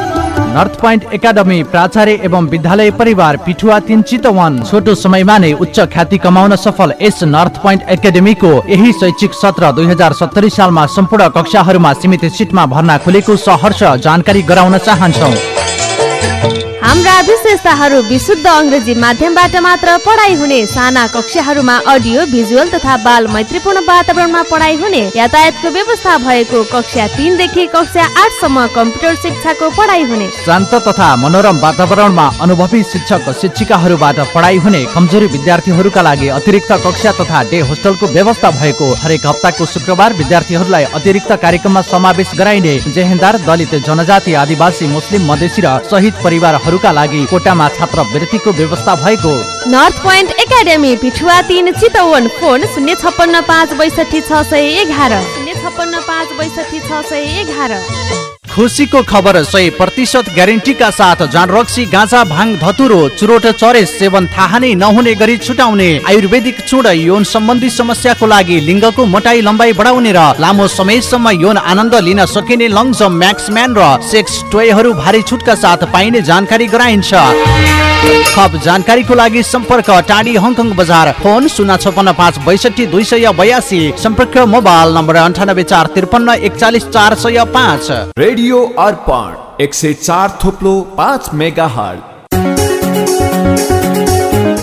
नर्थ पोइन्ट एकाडमी प्राचार्य एवं विद्यालय परिवार पिठुवा तिन चितवन छोटो समयमा नै उच्च ख्याति कमाउन सफल यस नर्थ पोइन्ट एकाडेमीको यही शैक्षिक सत्र दुई हजार सत्तरी सालमा सम्पूर्ण कक्षाहरूमा सीमित सिटमा भर्ना खुलेको सहर्ष जानकारी गराउन चाहन्छौ हाम्रा विशेषताहरू विशुद्ध अङ्ग्रेजी माध्यमबाट मात्र पढाइ हुने साना कक्षाहरूमा अडियो भिजुअल तथा बाल मैत्रीपूर्ण वातावरणमा पढाइ हुने यातायातको व्यवस्था भएको कक्षा तिनदेखि कक्षा आठसम्म कम्प्युटर शिक्षाको पढाइ हुने। शान्त तथा मनोरम वातावरणमा अनुभवी शिक्षक शिक्षिकाहरूबाट पढाइ हुने कमजोरी विद्यार्थीहरूका लागि अतिरिक्त कक्षा तथा डे होस्टलको व्यवस्था भएको हरेक हप्ताको शुक्रबार विद्यार्थीहरूलाई अतिरिक्त कार्यक्रममा समावेश गराइने जेहेन्दार दलित जनजाति आदिवासी मुस्लिम मधेसी र शहीद परिवारहरूका लागि कोटामा छात्रवृत्तिको व्यवस्था भएको। नर्थ पोइन्ट एकाडेमी पिठुवा तिन चितवन फोन शून्य छप्पन्न पाँच बैसठी छ सय एघार। शून्य छप्पन्न पाँच बैसठी छ सय एघार। खुसीको खबर सय प्रतिशत ग्यारेन्टीका साथ जान रक्सी गाँजा भाङ धतुरो चुरोट चरे सेवन थाहा नै नहुने गरी छुटाउने आयुर्वेदिक चुड यौन सम्बन्धी समस्याको लागि लिङ्गको मोटाई लम्बाइ बढाउने र लामो समयसम्म यौन आनन्द लिन सकिने लङ्जम म्याक्सम्यान र सेक्स टोयहरू भारी छुटका साथ पाइने जानकारी गराइन्छ। थप जानकारीको लागि सम्पर्क टाढी हङकङ बजार। फोन शून्य छपन्न पाँच बैसठी दुई सय बयासी। सम्पर्क मोबाइल नम्बर अन्ठानब्बे चार त्रिपन्न एकचालिस चार सय पाँच। रेडियो अर्पण एक सय चार थोप्लो पाँच मेगा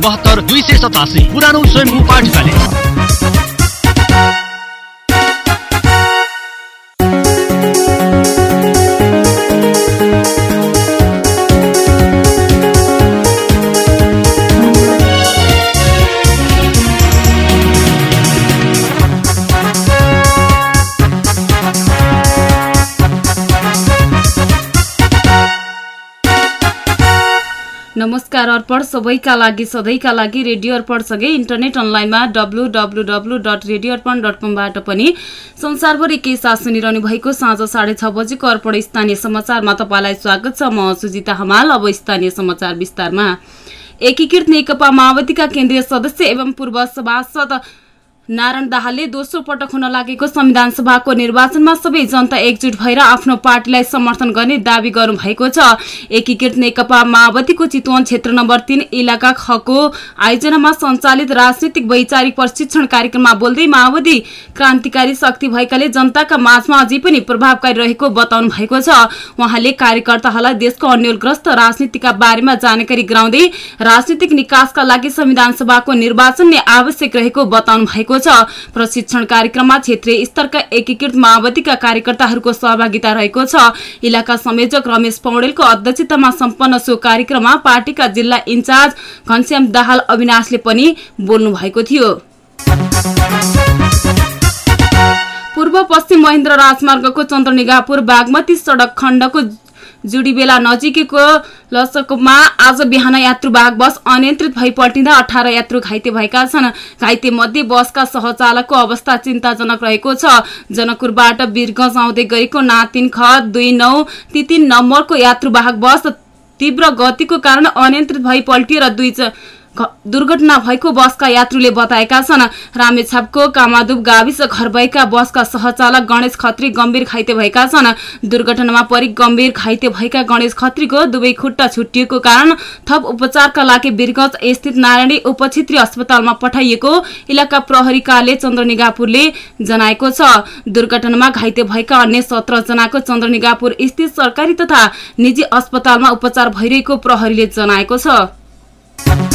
बहत्तर दुई सय सतासी पुरानो स्वयम्भू पाठशाला। नमस्कार अर्पण सबैका लागि सधैँका लागि रेडियो अर्पणसँगै इन्टरनेट अनलाइनमा W W W dot radio Arpan dot कमबाट पनि संसारभरि के साथ सुनिरहनु भएको साँझ साढे छ बजेको अर्पण स्थानीय समाचारमा तपाईँलाई स्वागत छ। म सुजिता हमाल अब स्थानीय समाचार विस्तारमा। एकीकृत नेकपा माओवादीका केन्द्रीय सदस्य एवं पूर्व सभासद नारायण दाहालले दोस्रो पटक हुन लागेको संविधान सभाको निर्वाचनमा सबै जनता एकजुट भएर आफ्नो पार्टीलाई समर्थन गर्ने दावी गर्नु भएको छ। एकीकृत नेकपा माओवादीको चितवन क्षेत्र नम्बर तीन इलाका खको आयोजनामा सञ्चालित राजनीतिक वैचारिक प्रशिक्षण कार्यक्रममा बोल्दै माओवादी क्रान्तिकारी शक्ति भएकाले जनताका माझमा अझै पनि प्रभावकारी रहेको बताउनु भएको छ। उहाँले कार्यकर्ताहरूलाई देशको अन्यलग्रस्त राजनीतिका बारेमा जानकारी गराउँदै राजनीतिक निकासका लागि संविधान सभाको निर्वाचन नै आवश्यक रहेको बताउनु भएको छ। प्रशिक्षण कार्यक्रममा क्षेत्रीय स्तरका एकीकृत माओवादीका कार्यकर्ताहरूको सहभागिता रहेको छ। इलाका संयोजक रमेश पौडेलको अध्यक्षतामा सम्पन्न सो कार्यक्रममा पार्टीका जिल्ला इन्चार्ज घनश्याम दाहाल अविनाशले पनि बोल्नु भएको थियो। पूर्व पश्चिम महेन्द्र राजमार्गको चन्द्रनिगापुर बागमती सडक खण्डको जुडीबेला नजिकैको लसकमा आज बिहान यात्रुवाहक बस अनियन्त्रित भई पल्टिँदा अठार यात्रु घाइते भएका छन्। घाइते मध्ये बसका सहचालकको अवस्था चिन्ताजनक रहेको छ। जनकपुरबाट वीरगंज आउँदै गरेको नातिन ख दुई नौ तिन नम्बरको यात्रुवाहक बस तीव्र गतिको कारण अनियन्त्रित भई पल्टियो र दुई दुर्घटना भएको बसका यात्रुले बताएका छन्। रामेछापको कामादुप गाविस घर भएका बसका सहचालक गणेश खत्री गम्भीर घाइते भएका छन्। दुर्घटनामा परि गम्भीर घाइते भएका गणेश खत्रीको दुवै खुट्टा छुट्टिएको कारण थप उपचारका लागि वीरगंज स्थित नारायणी उपक्षेत्रीय अस्पतालमा पठाइएको इलाका प्रहरी कार्यालय चन्द्रनिगापुरले जनाएको छ। दुर्घटनामा घाइते भएका अन्य सत्र जनाको चन्द्रनिगापुर स्थित सरकारी तथा निजी अस्पतालमा उपचार भइरहेको प्रहरीले जनाएको छ।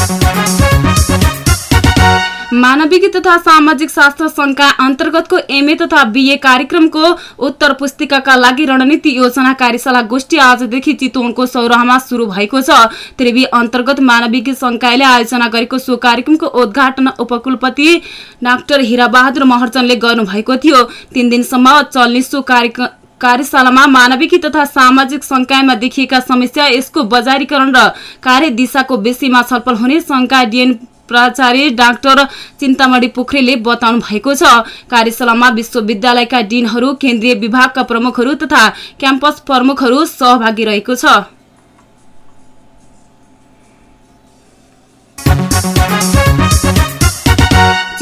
मानविकी तथा सामाजिक शास्त्र संघका अन्तर्गतको एमए तथा बीए कार्यक्रमको उत्तर पुस्तिकाका लागि रणनीति योजना कार्यशाला गोष्ठी आजदेखि चितवनको सौराहमा शुरू भएको छ। त्रिवी अन्तर्गत मानविकी संकायले आयोजना गरेको सो कार्यक्रमको उद्घाटन उपकुलपति डाक्टर हिराबहादुर महर्जनले गर्नुभएको थियो। तीन दिनसम्म चल्ने सो कार्यक्रम कार्यशालामा मानविकी तथा सामाजिक संकायमा देखिएका समस्या यसको बजारीकरण र कार्यदिशाको विषयमा छलफल हुने संघका डिएन प्राचार्य डाक्टर चिन्तामणि पोखरेलले बताउनु भएको छ। कार्यशालामा विश्वविद्यालयका डिनहरू केन्द्रीय विभागका प्रमुखहरू तथा क्याम्पस प्रमुखहरू सहभागी रहेको छ।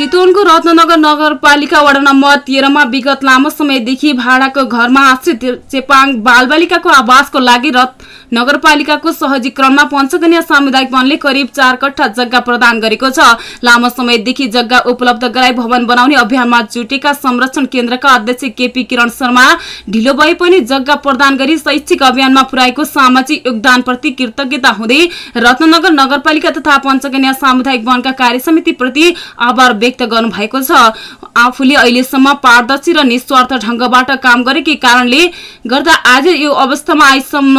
चितवनको रत्नगर नगरपालिका वडा नम्बर तेह्रमा विगत लामो समयदेखि भाडाको घरमा आश्रित चेपाङ बालबालिकाको आवासको लागि रत नगरपालिकाको सहजीकरणमा पञ्चकन्या सामुदायिक वनले करिब चार कट्ठा जग्गा प्रदान गरेको छ। लामो समयदेखि जग्गा उपलब्ध गराई भवन बनाउने अभियानमा जुटेका संरक्षण केन्द्रका अध्यक्ष केपी किरण शर्मा ढिलो भए पनि जग्गा प्रदान गरी शैक्षिक अभियानमा पुर्याएको सामाजिक योगदानप्रति कृतज्ञता हुँदै रत्नगर नगरपालिका तथा पञ्चकन्या सामुदायिक वनका कार्य समितिप्रति आभार व्यक्त गर्नु भएको छ। आफूले अहिलेसम्म पारदर्शी र निस्वार्थ ढंगबाट काम गरेकै कारणले गर्दा आज यो अवस्थामा आइसम्म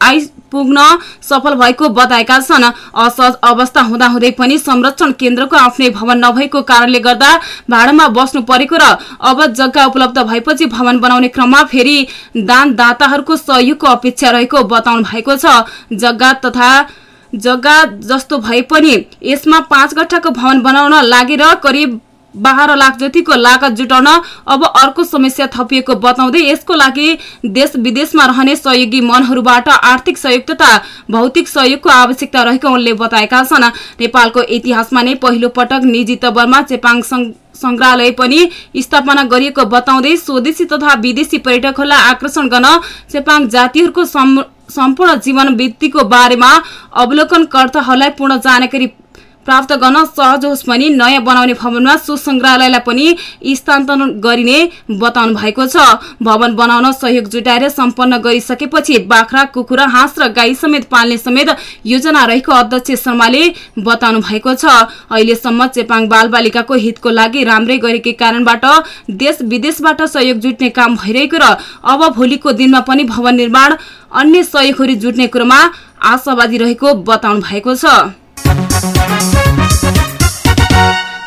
आइपुग्न सफल भएको बताएका छन्। असहज अवस्था हुँदाहुँदै पनि संरक्षण केन्द्रको आफ्नै भवन नभएको कारणले गर्दा भाडामा बस्नु परेको र अब जग्गा उपलब्ध भएपछि भवन बनाउने क्रममा फेरि दानदाताहरूको सहयोगको अपेक्षा रहेको बताउनु भएको छ। जग्गा तथा जग्गा जस्तो भए पनि यसमा पाँच गठाको भवन बनाउन लागेर करिब बाह्र लाख जतिको लागत जुटाउन अब अर्को समस्या थपिएको बताउँदै यसको लागि देश विदेशमा रहने सहयोगी मनहरूबाट आर्थिक सहयोग तथा भौतिक सहयोगको आवश्यकता रहेको उनले बताएका छन्। नेपालको इतिहासमा नै पहिलो पटक निजी तवरमा चेपाङ संग्रहालय पनि स्थापना गरिएको बताउँदै स्वदेशी तथा विदेशी पर्यटकहरूलाई आकर्षण गर्न चेपाङ जातिहरूको सम्- सम्पूर्ण जीवन वृत्तिको बारेमा अवलोकनकर्ताहरूलाई पूर्ण जानकारी प्राप्त गर्न सहज होस् भनी नयाँ बनाउने भवनमा सो संग्रहालयलाई पनि स्थानान्तरण गरिने बताउनु भएको छ। भवन बनाउन सहयोग जुटाएर सम्पन्न गरिसकेपछि बाख्रा कुखुरा हाँस र गाई समेत पाल्ने समेत योजना रहेको अध्यक्ष शर्माले बताउनु भएको छ। अहिलेसम्म चेपाङ बालबालिकाको हितको लागि राम्रै गरेकै कारणबाट देश विदेशबाट सहयोग जुट्ने काम भइरहेको र अब भोलिको दिनमा पनि भवन निर्माण अन्य सहयोगहरू जुट्ने कुरोमा आशावादी रहेको बताउनु भएको छ। なるほど。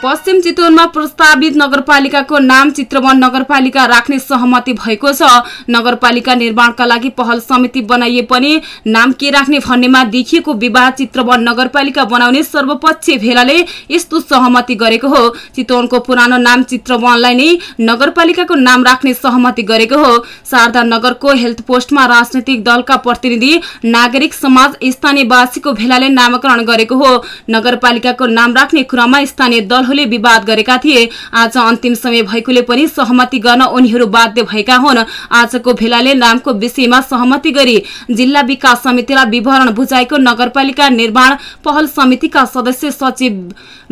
पश्चिम चितवनमा प्रस्तावित नगरपालिकाको नाम चित्रवन नगरपालिका राख्ने सहमति भएको छ। नगरपालिका निर्माणका लागि पहल समिति बनाइए पनि नाम के राख्ने भन्नेमा देखिएको विवाद चित्रवन नगरपालिका बनाउने सर्वपक्षीय भेलाले यस्तो सहमति गरेको हो। चितवनको पुरानो नाम चित्रवनलाई नै नगरपालिकाको नाम राख्ने सहमति गरेको हो। शारदा नगरको हेल्थ पोस्टमा राजनैतिक दलका प्रतिनिधि नागरिक समाज स्थानीयवासीको भेलाले नामाकरण गरेको हो। नगरपालिकाको नाम राख्ने कुरामा स्थानीय दलहरूले विवाद गरेका थिए। आज अन्तिम समय भएकोले पनि सहमति गर्न उनीहरू बाध्य भएका हुन्। आजको भेलाले नामको विषयमा सहमति गरी जिल्ला विकास समितिलाई विवरण बुझाएको नगरपालिका निर्माण पहल समितिका सदस्य सचिव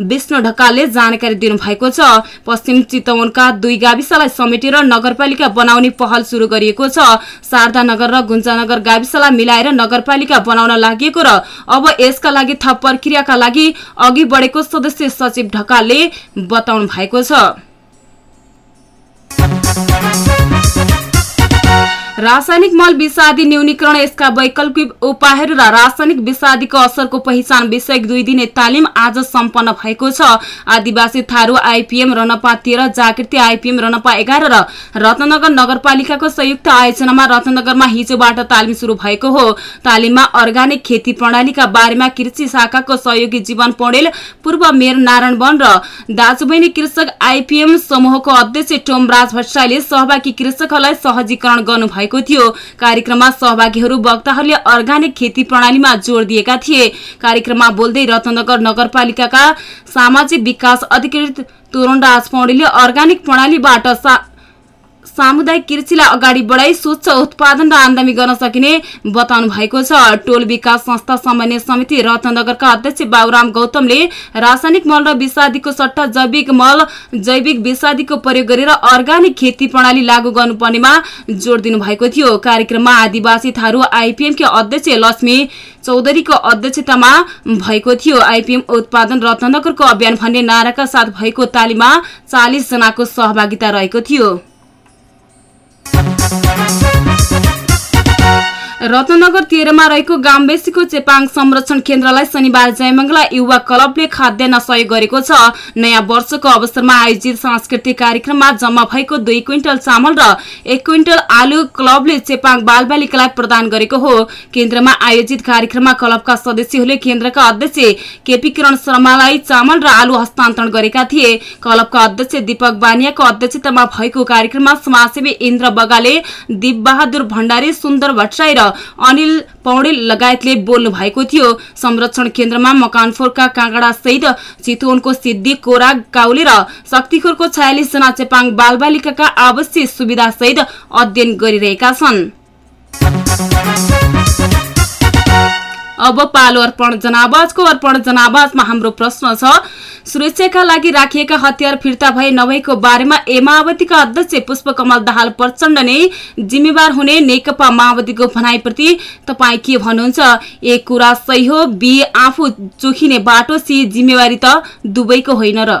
विष्णु ढकालले जानकारी दिनुभएको छ। पश्चिम चितवनका दुई गाविसलाई समेटेर नगरपालिका बनाउने पहल शुरू गरिएको छ। शारदा नगर र गुन्जानगर गाविसलाई मिलाएर नगरपालिका बनाउन लागि र अब यसका लागि थप प्रक्रियाका लागि अघि बढेको सदस्य सचिव ढकालले बताउनु भएको छ। रासायनिक मल विषादी न्यूनीकरण यसका वैकल्पिक उपायहरू र रासायनिक विषादीको असरको पहिचान विषयक दुई दिने तालिम आज सम्पन्न भएको छ। आदिवासी थारू आइपीएम रनपा तेह्र जागृति आइपीएम रनपा एघार र रत्नगर नगरपालिकाको संयुक्त आयोजनामा रत्नगरमा हिजोबाट तालिम शुरू भएको हो। तालिममा अर्ग्यानिक खेती प्रणालीका बारेमा कृषि शाखाको सहयोगी जीवन पौडेल पूर्व मेयर नारायण वन र दाजुबहिनी कृषक आइपीएम समूहको अध्यक्ष टोमराज भट्टराईले सहभागी कृषकहरूलाई सहजीकरण गर्नुभएको भएको थियो। कार्यक्रममा सहभागीहरू वक्ताहरूले अर्ग्यानिक खेती प्रणालीमा जोड़ दिएका थिए। कार्यक्रममा बोल्दै रत्नगर नगरपालिकाका सामाजिक विकास अधिकृत तोरणराज पौडेलले अर्ग्यानिक प्रणालीबाट सामुदायिक कृषिलाई अगाडि बढाई स्वच्छ उत्पादन र आमदानी गर्न सकिने बताउनु भएको छ। टोल विकास संस्था समन्वय समिति रत्नगरका अध्यक्ष बाबुराम गौतमले रासायनिक मल र विषादीको सट्टा जैविक मल जैविक विषादीको प्रयोग गरेर अर्ग्यानिक खेती प्रणाली लागू गर्नुपर्नेमा जोड़ दिनु भएको थियो। कार्यक्रममा आदिवासी थारू आइपिएम के अध्यक्ष लक्ष्मी चौधरीको अध्यक्षतामा भएको थियो। आइपिएम उत्पादन रत्नगरको अभियान भन्ने नाराका साथ भएको तालिममा चालिस जनाको सहभागिता रहेको थियो। Thank you. रत्नगर तेह्रमा रहेको गाम्बेसीको चेपाङ संरक्षण केन्द्रलाई शनिबार जयमंगला युवा क्लबले खाद्यान्न सहयोग गरेको छ। नयाँ वर्षको अवसरमा आयोजित सांस्कृतिक कार्यक्रममा जम्मा भएको दुई क्विन्टल चामल र एक क्विन्टल आलु क्लबले चेपाङ बालबालिकालाई प्रदान गरेको हो। केन्द्रमा आयोजित कार्यक्रममा क्लबका सदस्यहरूले केन्द्रका अध्यक्ष केपी किरण शर्मालाई चामल र आलु हस्तान्तरण गरेका थिए। क्लबका अध्यक्ष दीपक बानियाको अध्यक्षतामा भएको कार्यक्रममा समाजसेवी इन्द्र बगाले दीप बहादुर भण्डारी सुन्दर भट्टराई र अनिल पौडेल लगायतले बोल्नु भएको थियो। संरक्षण केन्द्रमा मकानफोरका काँगडा सहित चितवनको सिद्धि कोरा काउले र शक्तिखोरको छयालिस जना चेपाङ बालबालिकाका आवश्यक सुविधा सहित अध्ययन गरिरहेका छन्। अब पालो अर्पण जनावाजको अर्पण जनावाजमा हाम्रो प्रश्न छ सुरक्षाका लागि राखिएका हतियार फिर्ता भए नभएको बारेमा ए माओवादीका अध्यक्ष पुष्पकमल दाहाल प्रचण्ड नै जिम्मेवार हुने नेकपा माओवादीको भनाइप्रति तपाईँ के भन्नुहुन्छ? ए कुरा सही हो बी आफू चोखिने बाटो सी जिम्मेवारी त दुवैको होइन र।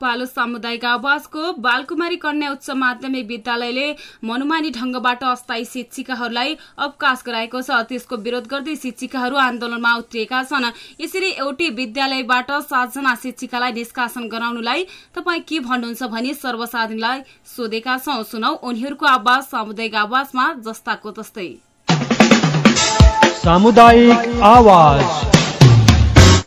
पालो सामुदायिक आवासको बालकुमारी कन्या उच्च माध्यमिक विद्यालयले मनुमानी ढंगबाट अस्थायी शिक्षिकाहरूलाई अवकाश गराएको छ। त्यसको विरोध गर्दै शिक्षिकाहरू आन्दोलनमा उत्रिएका छन्। यसरी एउटै विद्यालयबाट सातजना शिक्षिकालाई निष्कासन गराउनुलाई तपाईँ के भन्नुहुन्छ भनी सर्वसाधारणलाई सोधेका छौं। सुनौ उनीहरूको आवाज सामुदायिक आवाजमा जस्ताको तस्तै। सामुदायिक आवाज।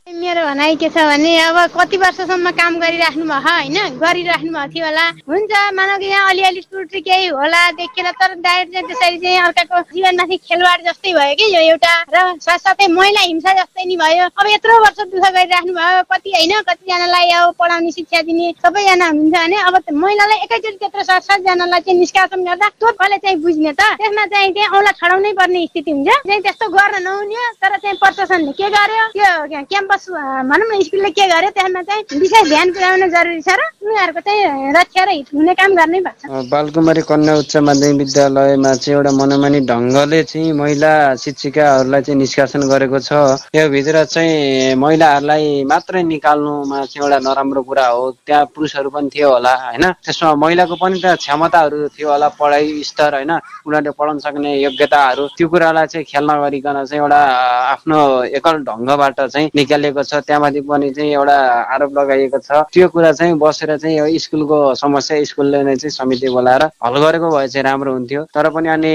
मेरो भनाइ के छ भने अब कति वर्षसम्म काम गरिराख्नु भएको होइन? गरिराख्नु भएको थियो होला। हुन्छ मानव यहाँ अलिअलि त्रुटि केही होला देखिएन तर डाइरेक्ट चाहिँ त्यसरी चाहिँ अर्काको जीवनमाथि खेलवाड जस्तै भयो कि यो एउटा। र साथसाथै महिला हिंसा जस्तै नि भयो। अब यत्रो वर्ष दुःख गरिराख्नु भयो कति होइन? कतिजनालाई अब पढाउने शिक्षा दिने सबैजना हुनुहुन्छ भने अब महिलालाई एकैचोटि त्यत्रो सात सातजनालाई चाहिँ निष्कासन गर्दा कसले चाहिँ बुझ्ने त। त्यसमा चाहिँ त्यहाँ औँला छडाउनै पर्ने स्थिति हुन्छ। त्यस्तो गर्न नहुने तर चाहिँ प्रशासनले के गर्यो? त्यो क्याम्पस भनौँ न स्कुलले के गर्यो त्यसमा चाहिँ विशेष ध्यान पुर्याउन जरुरी छ र उनीहरूको चाहिँ रक्षा र हुने काम गर्नै पर्छ बालकुमारी कन्या उच्च माध्यमिक विद्यालयमा चाहिँ एउटा मनोमानी ढङ्गले चाहिँ महिला शिक्षिकाहरूलाई चाहिँ निष्कासन गरेको छ। यो भित्र चाहिँ महिलाहरूलाई मात्रै निकाल्नुमा चाहिँ एउटा नराम्रो कुरा हो। त्यहाँ पुरुषहरू पनि थियो होला होइन? त्यसमा महिलाको पनि त क्षमताहरू थियो होला पढाइ स्तर होइन? उनीहरूले पढाउन सक्ने योग्यताहरू त्यो कुरालाई चाहिँ ख्याल नगरिकन चाहिँ एउटा आफ्नो एकल ढङ्गबाट चाहिँ निकालिएको छ त्यहाँमाथि पनि चाहिँ एउटा आरोप लगाइएको छ। त्यो कुरा चाहिँ बसेर चाहिँ स्कुलको समस्या स्कुलले नै चाहिँ समिति बोलाएर हल गरेको भए चाहिँ राम्रो हुन्थ्यो। तर पनि अनि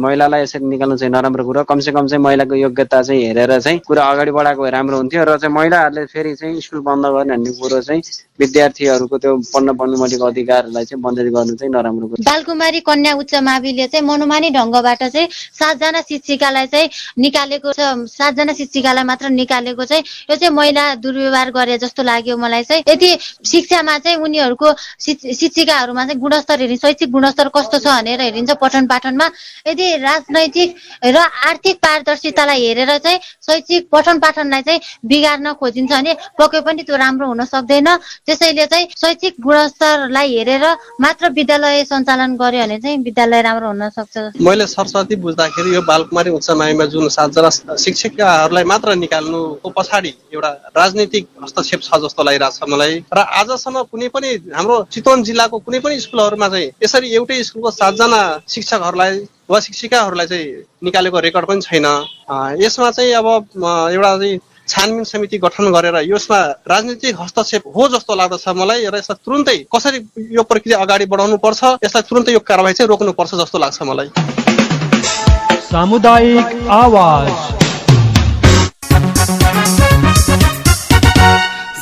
महिलालाई यसरी निकाल्नु चाहिँ नराम्रो कुरो। कमसे कम चाहिँ महिलाको योग्यता चाहिँ हेरेर चाहिँ कुरा अगाडि बढाएको भए राम्रो हुन्थ्यो। र चाहिँ महिलाहरूले फेरि चाहिँ स्कुल बन्द गर्ने भन्ने कुरो चाहिँ विद्यार्थीहरूको त्यो पढ्न पाउनुमतिको अधिकारलाई चाहिँ वञ्चित गर्नु चाहिँ नराम्रो कुरो बालकुमारी कन्या उच्च माविले चाहिँ मनोमानी ढङ्गबाट चाहिँ सातजना शिक्षिकालाई चाहिँ निकालेको छ सातजना शिक्षिकालाई मात्र निकालेको चाहिँ यो चाहिँ महिला दुर्व्यवहार गरे जस्तो लाग्यो मलाई चाहिँ। यदि शिक्षामा चाहिँ उनीहरूको शिक्ष- शिक्षिकाहरूमा चाहिँ गुणस्तर हेरि शैक्षिक गुणस्तर कस्तो छ भनेर हेरिन्छ पठन पाठनमा यदि राजनैतिक र आर्थिक पारदर्शितालाई हेरेर चाहिँ शैक्षिक पठन पाठनलाई चाहिँ बिगार्न खोजिन्छ भने पक्कै पनि त्यो राम्रो हुन सक्दैन। त्यसैले चाहिँ शैक्षिक गुणस्तरलाई हेरेर मात्र विद्यालय सञ्चालन गर्यो भने चाहिँ विद्यालय राम्रो हुन सक्छ। मैले सरस्वती बुझ्दाखेरि यो बालकुमारी उच्च माविमा जुन सातजना शिक्षिकाहरूलाई मात्र निकाल्नुको पछाडि एउटा राजनीतिक हस्तक्षेप छ जस्तो लागिरहेको छ मलाई। र आजसम्म कुनै पनि हाम्रो चितवन जिल्लाको कुनै पनि स्कुलहरूमा चाहिँ यसरी एउटै स्कुलको सातजना शिक्षकहरूलाई वा शिक्षिकाहरूलाई चाहिँ निकालेको रेकर्ड पनि छैन। यसमा चाहिँ अब एउटा चाहिँ छानबिन समिति गठन गरेर यसमा राजनीतिक हस्तक्षेप हो जस्तो लाग्दछ मलाई र यसलाई तुरुन्तै कसरी यो प्रक्रिया अगाडि बढाउनु पर्छ यसलाई तुरुन्तै यो कारवाही चाहिँ रोक्नुपर्छ जस्तो लाग्छ मलाई। सामुदायिक आवाज।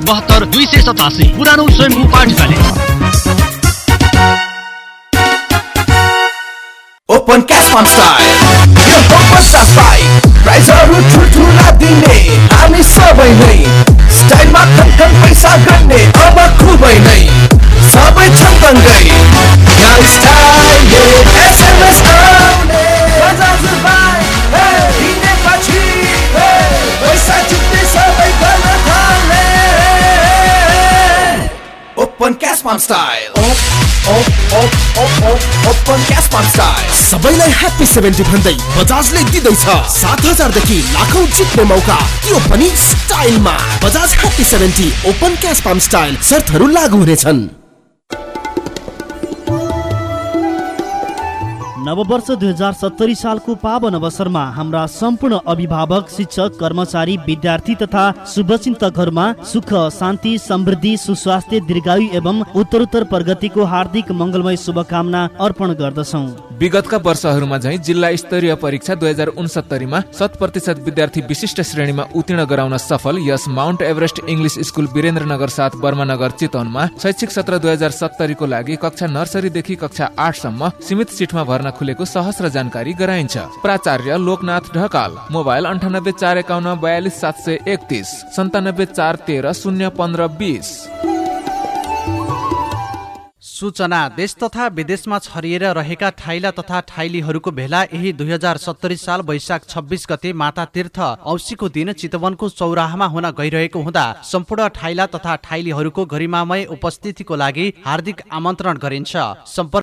बहत्तर दुई सय सतासी। पुरानो स्वयम्भू पाठशाला ओपन क्यास फन स्टाइल यो प्राइजहरू ठुल्ठुला दिने। हामी सबै नै स्टाइलमा खनखन पैसा गर्ने। अब खुबै नै। सबै छन्तङ्गै यहाँ ओपन क्यास फन स्टाइल सबैलाई ह्याप्पी सेभेन्टी भन्दै बजाजले दिँदैछ। सात हजारदेखि लाखौँ जित्ने मौका। त्यो पनि स्टाइलमा Bajaj happy seventy open cash palm style शर्तहरू लागू हुनेछन्। नववर्ष दुई हजार सत्तरी सालको पावन अवसरमा हाम्रा सम्पूर्ण अभिभावक शिक्षक कर्मचारी विद्यार्थी तथा शुभचिन्तकहरूमा सुख शान्ति समृद्धि सुस्वास्थ्य दीर्घायु एवं उत्तरोत्तर प्रगतिको हार्दिक मङ्गलमय शुभकामना अर्पण गर्दछौ। विगतका वर्षहरूमा झैँ जिल्ला स्तरीय परीक्षा दुई हजार उनसत्तरीमा शत प्रतिशत विद्यार्थी विशिष्ट श्रेणीमा उत्तीर्ण गराउन सफल। यस mount Everest English school Birendranagar साथ बर्मानगर चितवनमा शैक्षिक सत्र दुई हजार सत्तरीको लागि कक्षा नर्सरीदेखि कक्षा आठसम्म सीमित सिटमा भर्ना खुलेको सहस्र जानकारी गराइन्छ। प्राचार्य लोकनाथ ढकाल मोबाइल अन्ठानब्बे चार एकाउन्न बयालिस सात सय एकतिस सन्तानब्बे चार तेह्र शून्य पन्ध्र बिस। सूचना देश तथा विदेशमा छरिएर रहेका ठाइला तथा ठाइलीहरूको भेला यही दुई हजार सत्तरी साल वैशाख छब्बिस गते माता तीर्थ औसीको दिन चितवनको चौराहामा हुन गइरहेको हुँदा सम्पूर्ण ठाइला तथा ठाइलीहरूको गरिमामय उपस्थितिको लागि हार्दिक आमन्त्रण गरिन्छ।